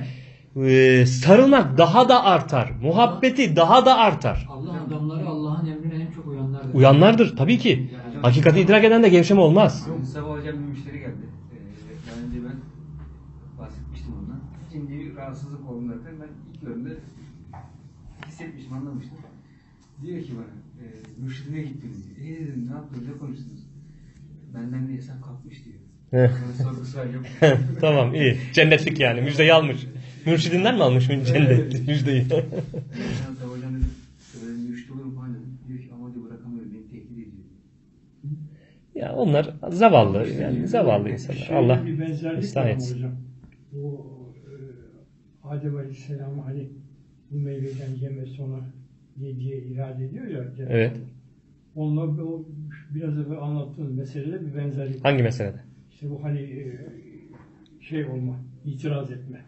e, sarılmak daha da artar. Muhabbeti daha da artar. Allah adamları Allah'ın emrine en çok uyanlardır. Tabii ki. Hakikati idrak eden de gevşeme olmaz. Sabah hocam bir müşteri geldi. Ee, daha önce ben bahsetmiştim ondan. Şimdi rahatsızlık olduğunda zaten ben ilk görümde hissetmişim, anlamıştım. Diyor ki bana, e, mürşidine gittiniz diyor. E dedim ne yaptınız, ne konuştunuz? Benden bir hesap kalkmış diyor. Tamam iyi. Cennetlik yani. Müjdeyi almış. Mürşidinden mi almış cennet müjdeyi? Ben sabah hocam dedim, e, mürşid olurum falan dedim. Diyor ki ama diyor bırakamıyorum, beni tehdit ediyor. Ya onlar zavallı yani zavallı insanlar. Şöyle Allah ıslah etsin. Bu e, Adem Aleyhisselam hani bu meyveden yeme sonra ye diye irade ediyor ya. Cenab-ı Evet. Onunla o biraz evvel anlattığınız meselede bir benzerlik. Hangi meselede? İşte bu hani e, şey olma, itiraz etme.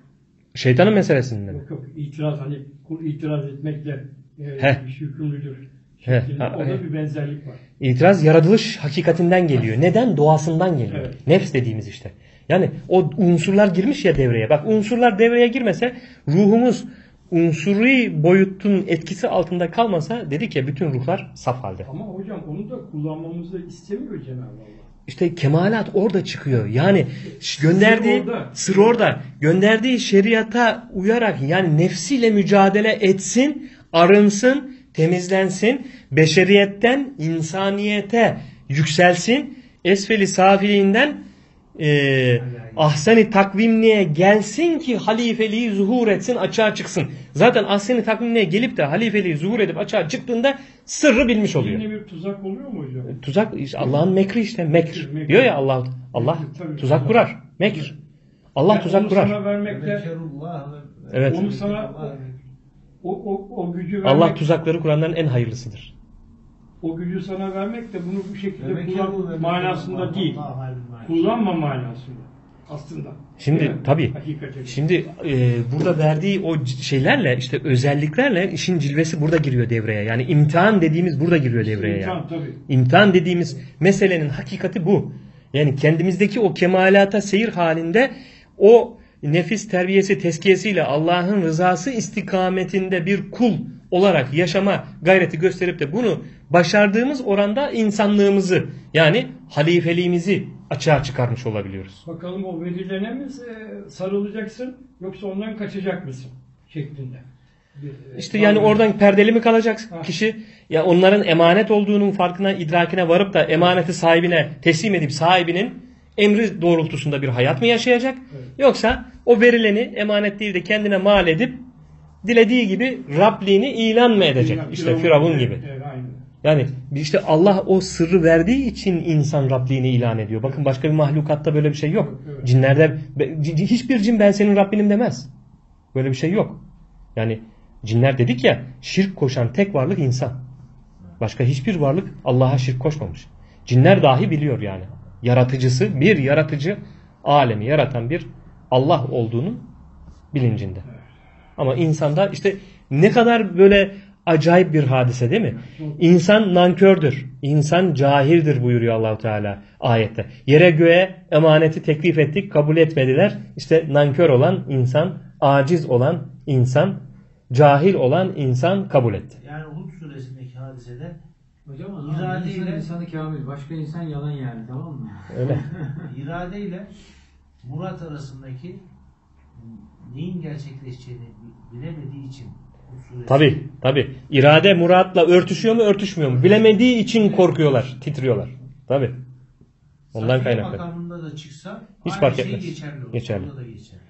Şeytanın meselesinde mi? Yok yok itiraz hani kul itiraz etmekle e, Heh. yükümlüdür. Şeklinde. ha, Orada bir benzerlik var. İtiraz yaratılış hakikatinden geliyor. Neden? Doğasından geliyor. Evet. Nefs dediğimiz işte. Yani o unsurlar girmiş ya devreye. Bak unsurlar devreye girmese ruhumuz unsuri boyutun etkisi altında kalmasa dedik ya bütün ruhlar saf halde. Ama hocam onu da kullanmamızı istemiyor Cenab-ı Allah. İşte kemalat orada çıkıyor. Yani gönderdiği orada. sır orada. Gönderdiği şeriata uyarak yani nefsiyle mücadele etsin, arınsın, temizlensin, beşeriyetten insaniyete yükselsin, esfeli safiliğinden e, ahseni takvimliğe gelsin ki halifeliği zuhur etsin, açığa çıksın. Zaten ahseni takvimliğe gelip de halifeliği zuhur edip açığa çıktığında sırrı bilmiş oluyor. Yine bir tuzak oluyor mu hocam? Tuzak işte Allah'ın mekri işte mekr. Mekr. Diyor ya Allah Allah Tabii. tuzak kurar. Mekr. Allah Yani tuzak onu kurar. Sana vermekle Evet. onu sana o, o, o gücü vermek, Allah tuzakları kuranların en hayırlısıdır. o gücü sana vermek de bunu bu şekilde Mekerullah kullan ve manasında değil. Allah halim. Kullanma manasında aslında. Şimdi Değil. Hakikaten. Şimdi e, burada verdiği o şeylerle işte özelliklerle işin cilvesi burada giriyor devreye. Yani imtihan dediğimiz burada giriyor devreye yani. İmkan tabii. İmtihan dediğimiz meselenin hakikati bu. Yani kendimizdeki o kemalata seyir halinde o nefis terbiyesi, teskiyesiyle Allah'ın rızası istikametinde bir kul olarak yaşama gayreti gösterip de bunu başardığımız oranda insanlığımızı yani halifeliğimizi açığa çıkarmış olabiliyoruz. Bakalım o verilerine mi e, sarılacaksın yoksa ondan kaçacak mısın şeklinde. E, İşte yani oradan perdeli mi kalacak kişi? Ya onların emanet olduğunun farkına, idrakine varıp da emaneti sahibine teslim edip sahibinin emri doğrultusunda bir hayat mı yaşayacak? Evet. Yoksa o verileni emanet değil de kendine mal edip dilediği gibi Rabliğini ilan mı edecek? Firavun- İşte Firavun gibi. Evet. Yani işte Allah o sırrı verdiği için insan Rabliğini ilan ediyor. Bakın başka bir mahlukatta böyle bir şey yok. Evet. Cinlerde hiçbir cin ben senin Rabbinim demez. Böyle bir şey yok. Yani cinler dedik ya şirk koşan tek varlık insan. Başka hiçbir varlık Allah'a şirk koşmamış. Cinler dahi biliyor yani. Yaratıcısı bir yaratıcı alemi yaratan bir Allah olduğunun bilincinde. Ama insanda işte ne kadar böyle acayip bir hadise değil mi? İnsan nankördür. İnsan cahildir buyuruyor Allahu Teala ayette. Yere göğe emaneti teklif ettik, kabul etmediler. İşte nankör olan insan, aciz olan insan, cahil olan insan kabul etti. Yani Hud suresindeki hadisede Hocam o İrade zaman insan ile- insanı kamil. Başka insan yalan yani tamam mı? Öyle. irade ile murat arasındaki neyin gerçekleşeceğini bilemediği için Tabi tabi. İrade muratla örtüşüyor mu örtüşmüyor mu? Bilemediği için korkuyorlar, titriyorlar. Tabi. Ondan Safiye kaynaklı. makamında da çıksa Hiç aynı fark şey etmez. geçerli olur. Geçerli. Orada da geçerli.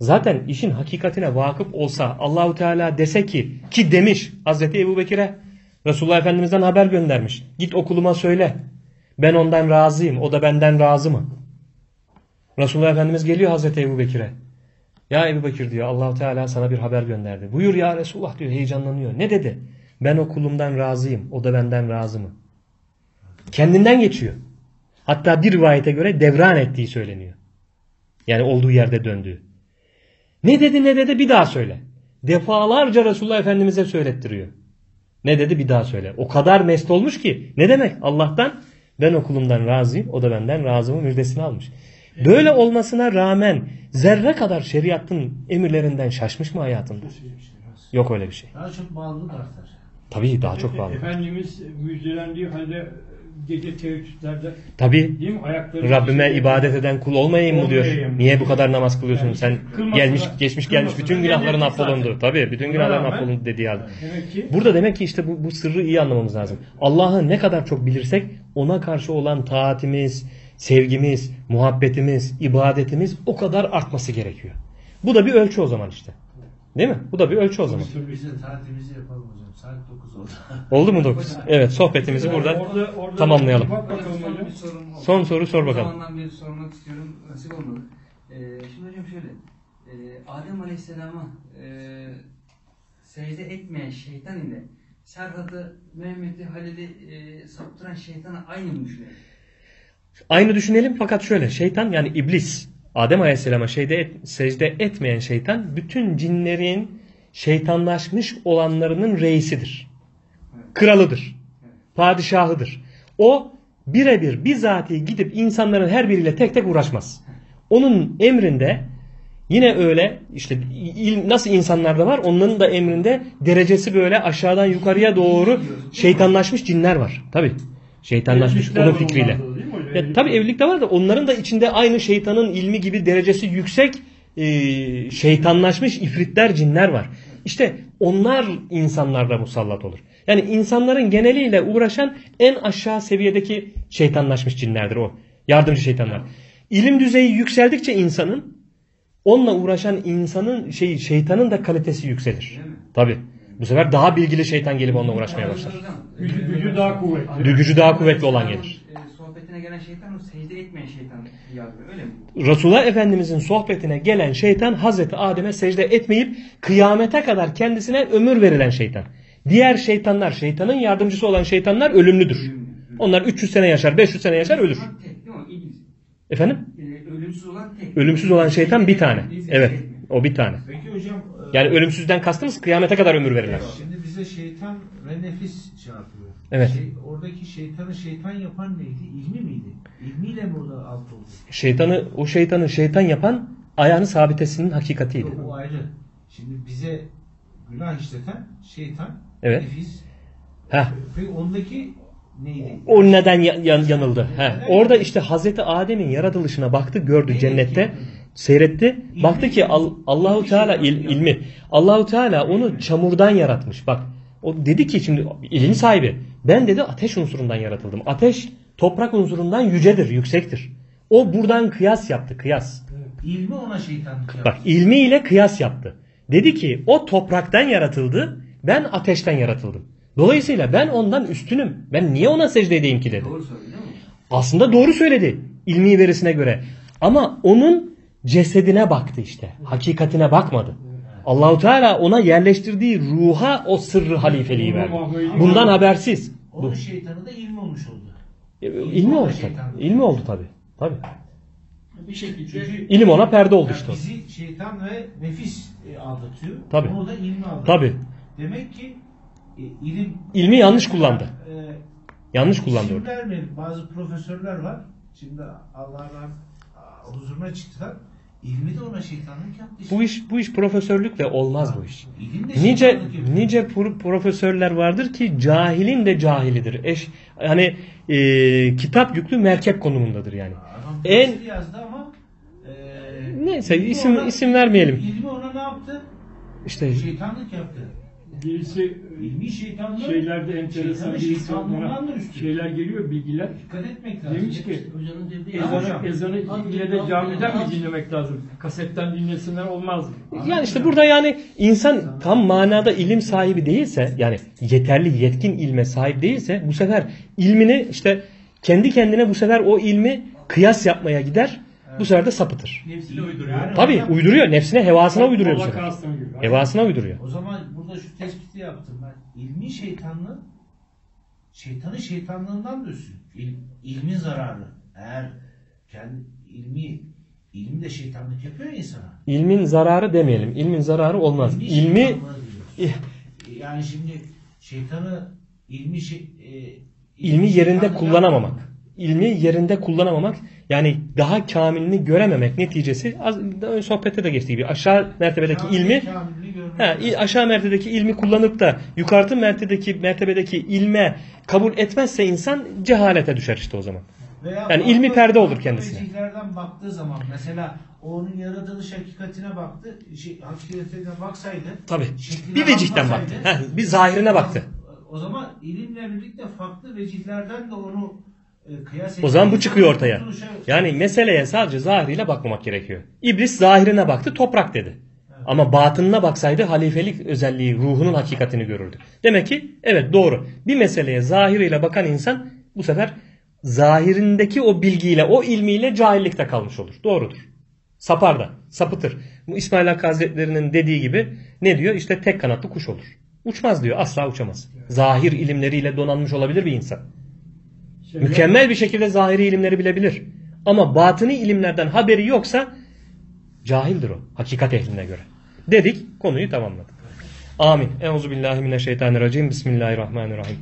Zaten işin hakikatine vakıf olsa Allahu Teala dese ki ki demiş Hazreti Ebu Bekir'e Resulullah Efendimiz'den haber göndermiş. Git okuluma söyle. Ben ondan razıyım. O da benden razı mı? Resulullah Efendimiz geliyor Hazreti Ebu Bekir'e. Ya Ebu Bekir diyor Allahu Teala sana bir haber gönderdi. Buyur ya Resulullah diyor heyecanlanıyor. Ne dedi? Ben o kulumdan razıyım. O da benden razı mı? Kendinden geçiyor. Hatta bir rivayete göre devran ettiği söyleniyor. Yani olduğu yerde döndüğü. Ne dedi ne dedi bir daha söyle. Defalarca Resulullah Efendimiz'e söylettiriyor. Ne dedi bir daha söyle. O kadar mest olmuş ki ne demek Allah'tan ben okulumdan razıyım o da benden razı mı müjdesini almış. Böyle olmasına rağmen zerre kadar şeriatın emirlerinden şaşmış mı hayatında? Yok öyle bir şey. Daha çok bağlılık artar. Tabii daha çok bağlı. Efendimiz müjdelendiği halde gece teheccüdlerde? Ayakları Rabbime ibadet eden kul olmayayım mı diyor. Niye bu kadar namaz kılıyorsun? Yani Sen gelmiş geçmiş gelmiş bütün günahların affolundu. Tabii bütün günahların affolundu dediği halde. Demek ki Burada demek ki işte bu, bu sırrı iyi anlamamız lazım. Allah'ı ne kadar çok bilirsek ona karşı olan taatimiz, sevgimiz, muhabbetimiz, ibadetimiz o kadar artması gerekiyor. Bu da bir ölçü o zaman işte. Değil mi? Bu da bir ölçü o zaman. De tatilimizi yapalım hocam. Saat 9 oldu. Oldu mu 9? Evet sohbetimizi burada orada, orada tamamlayalım. Bak bakalım Son hocam. bir. Son soru sor bakalım. O zamandan beri sormak istiyorum. Nasip olmadı. Ee, şimdi hocam şöyle. Ee, Adem Aleyhisselam'a e, secde etmeyen şeytan ile Serhat'ı, Mehmet'i, Halil'i e, saptıran şeytana aynı mı düşünelim? Aynı düşünelim fakat şöyle şeytan yani iblis Adem Aleyhisselam'a şeyde et- secde etmeyen şeytan bütün cinlerin şeytanlaşmış olanlarının reisidir. Kralıdır. Padişahıdır. O birebir bizatihi gidip insanların her biriyle tek tek uğraşmaz. Onun emrinde yine öyle işte nasıl insanlarda var onların da emrinde derecesi böyle aşağıdan yukarıya doğru şeytanlaşmış cinler var. Tabi. Şeytanlaşmış onun fikriyle. Ya, tabii evlilikte var da onların da içinde aynı şeytanın ilmi gibi derecesi yüksek e, şeytanlaşmış ifritler cinler var. İşte onlar insanlarla musallat olur. Yani insanların geneliyle uğraşan en aşağı seviyedeki şeytanlaşmış cinlerdir o. Yardımcı şeytanlar. İlim düzeyi yükseldikçe insanın onunla uğraşan insanın şey şeytanın da kalitesi yükselir. Tabii. Bu sefer daha bilgili şeytan gelip onunla uğraşmaya başlar. Gücü daha kuvvetli. Gücü daha kuvvetli olan gelir. Sohbetine gelen şeytan o secde etmeyen şeytan diye algılıyor, öyle mi? Resulullah Efendimizin sohbetine gelen şeytan Hazreti Adem'e secde etmeyip kıyamete kadar kendisine ömür verilen şeytan. Diğer şeytanlar, şeytanın yardımcısı olan şeytanlar ölümlüdür. Onlar 300 sene yaşar, 500 sene yaşar, ölür. Olan Tek değil mi? İblis. Efendim? E, ölümsüz olan tek. Ölümsüz olan şeytan bir tane. Evet, o bir tane. Peki hocam e, Yani ölümsüzden kastımız kıyamete kadar ömür verilen. şimdi bize şeytan ve nefis yapıyor. Evet. Şey, oradaki şeytanı şeytan yapan neydi? İlmi miydi? İlmiyle mi orada alt oldu? Şeytanı, o şeytanı şeytan yapan ayağını sabitesinin hakikatiydi. Yok, o ayrı. Şimdi bize günah işleten şeytan, Evet. nefis. Heh, Peki ondaki neydi? o neden ya- yan- yanıldı? Heh, orada işte Hazreti Adem'in yaratılışına baktı, gördü cennette. Seyretti. Baktı ki Al- Allahu Teala il- ilmi. Allahu Teala onu çamurdan yaratmış. Bak o dedi ki şimdi ilim sahibi. Ben dedi ateş unsurundan yaratıldım. Ateş toprak unsurundan yücedir, yüksektir. O buradan kıyas yaptı, kıyas. İlmi ona şeytanlık yaptı. Bak ilmiyle kıyas yaptı. Dedi ki o topraktan yaratıldı, ben ateşten yaratıldım. Dolayısıyla ben ondan üstünüm. Ben niye ona secde edeyim ki dedi. Doğru değil mi? Aslında doğru söyledi ilmi verisine göre. Ama onun cesedine baktı işte. Hakikatine bakmadı. Allahu Teala ona yerleştirdiği ruha o sırrı halifeliği verdi. Bundan habersiz. Onun şeytanı da ilmi olmuş oldu. e, ilmi oldu tabii. İlmi oldu tabii. Tabii. Bir şekilde Çünkü İlim ona perde oldu yani işte. bizi şeytan ve nefis e, aldatıyor. Tabii. Onu da ilmi aldatıyor. Tabii. Demek ki e, ilim İlmi yanlış kullandı. E, Yanlış kullandı orada. vermeyelim. Bazı profesörler var. Şimdi Allah'ın huzuruna çıktılar. İlmi de ona şeytanlık yaptı. Bu iş bu iş profesörlükle olmaz bu iş. Nice nice pro- profesörler vardır ki cahilin de cahilidir. Eş hani e, kitap yüklü merkep konumundadır yani. Adam En- yazdı ama e, Neyse isim ona- isim vermeyelim. İlmi ona ne yaptı? İşte Şeytanlık yaptı. Birisi İlmi şeytanlık. şeylerde enteresan Şeytanı birisi şeyler geliyor bilgiler. Dikkat etmek lazım. Demiş ki Hocanın dediği ezanı, ezanı yine de camiden mi dinlemek lazım? Kasetten dinlesinler olmaz mı? Yani işte burada yani insan tam manada ilim sahibi değilse yani yeterli yetkin ilme sahip değilse bu sefer ilmini işte kendi kendine bu sefer o ilmi kıyas yapmaya gider. Bu sefer de sapıtır. Nefsine uyduruyor. Yani Tabii hocam, uyduruyor. Nefsine hevasına uyduruyor bu Allah sefer. gibi. Hevasına uyduruyor. O zaman burada şu tespiti yaptım ben. İlmi şeytanlığı şeytanın şeytanlığından da üstün. İl, ilmin zararı. Eğer kendi ilmi ilmi de şeytanlık yapıyor ya insana. İlmin zararı demeyelim. İlmin zararı olmaz. İlmi İlmi Yani şimdi şeytanı ilmi şey, e, ilmi yerinde şeytanlık kullanamamak. İlmi yerinde kullanamamak yani daha kamilini görememek neticesi az daha önce sohbette de geçtiği gibi aşağı mertebedeki Kamil- ilmi il- aşağı mertebedeki ilmi kullanıp da yukarı mertebedeki mertebedeki ilme kabul etmezse insan cehalete düşer işte o zaman. Veya Yani ilmi perde olur kendisine. vecihlerden baktığı zaman mesela onun yaratılış hakikatine baktı, şey, hakikatine baksaydı Tabii. Bir vecihten baktı. Ha, bir zahirine baktı. O zaman ilimle birlikte farklı vecihlerden de onu O zaman bu çıkıyor ortaya. Yani meseleye sadece zahiriyle bakmamak gerekiyor. İblis zahirine baktı toprak dedi. Ama batınına baksaydı halifelik özelliği ruhunun hakikatini görürdü. Demek ki evet doğru. Bir meseleye zahiriyle bakan insan bu sefer zahirindeki o bilgiyle o ilmiyle cahillikte kalmış olur. Doğrudur. Sapar da sapıtır. Bu İsmail Hakkı Hazretleri'nin dediği gibi ne diyor? İşte tek kanatlı kuş olur. Uçmaz diyor. Asla uçamaz. Zahir ilimleriyle donanmış olabilir bir insan. Mükemmel bir şekilde zahiri ilimleri bilebilir. Ama batını ilimlerden haberi yoksa cahildir o. Hakikat ehline göre. Dedik konuyu tamamladık. Amin. Euzubillahimineşşeytanirracim. Bismillahirrahmanirrahim.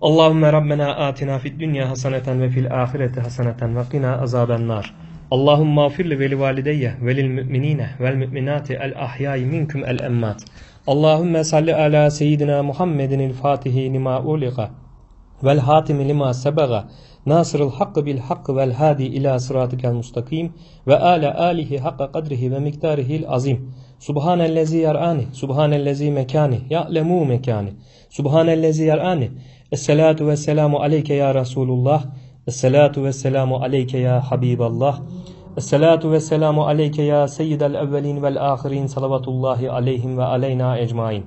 Allahümme Rabbena atina fid dünya haseneten ve fil ahireti haseneten ve qina azaben nar. Allahümme afir li veli valideyye ve lil müminine vel müminati el ahyayi minkum el emmat. Allahümme salli vel hatimi lima sebaga nasırıl hakkı bil hakkı vel hadi ila sıratikel mustakim ve ala alihi hakka kadrihi ve miktarihil azim. Subhanellezi yar'ani, subhanellezi mekani, ya'lemu mekani, subhanellezi yar'ani. Esselatu ve selamu aleyke ya Resulullah, esselatu ve selamu aleyke ya Habiballah, esselatu ve selamu aleyke ya seyyidel evvelin vel ahirin salavatullahi aleyhim ve aleyna ecmain.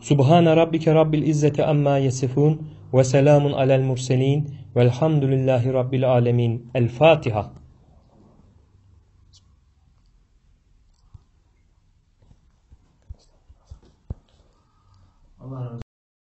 Subhane rabbike rabbil izzeti amma yesifun ve selamun alel murselin velhamdülillahi rabbil alemin. El Fatiha. Allah razı olsun.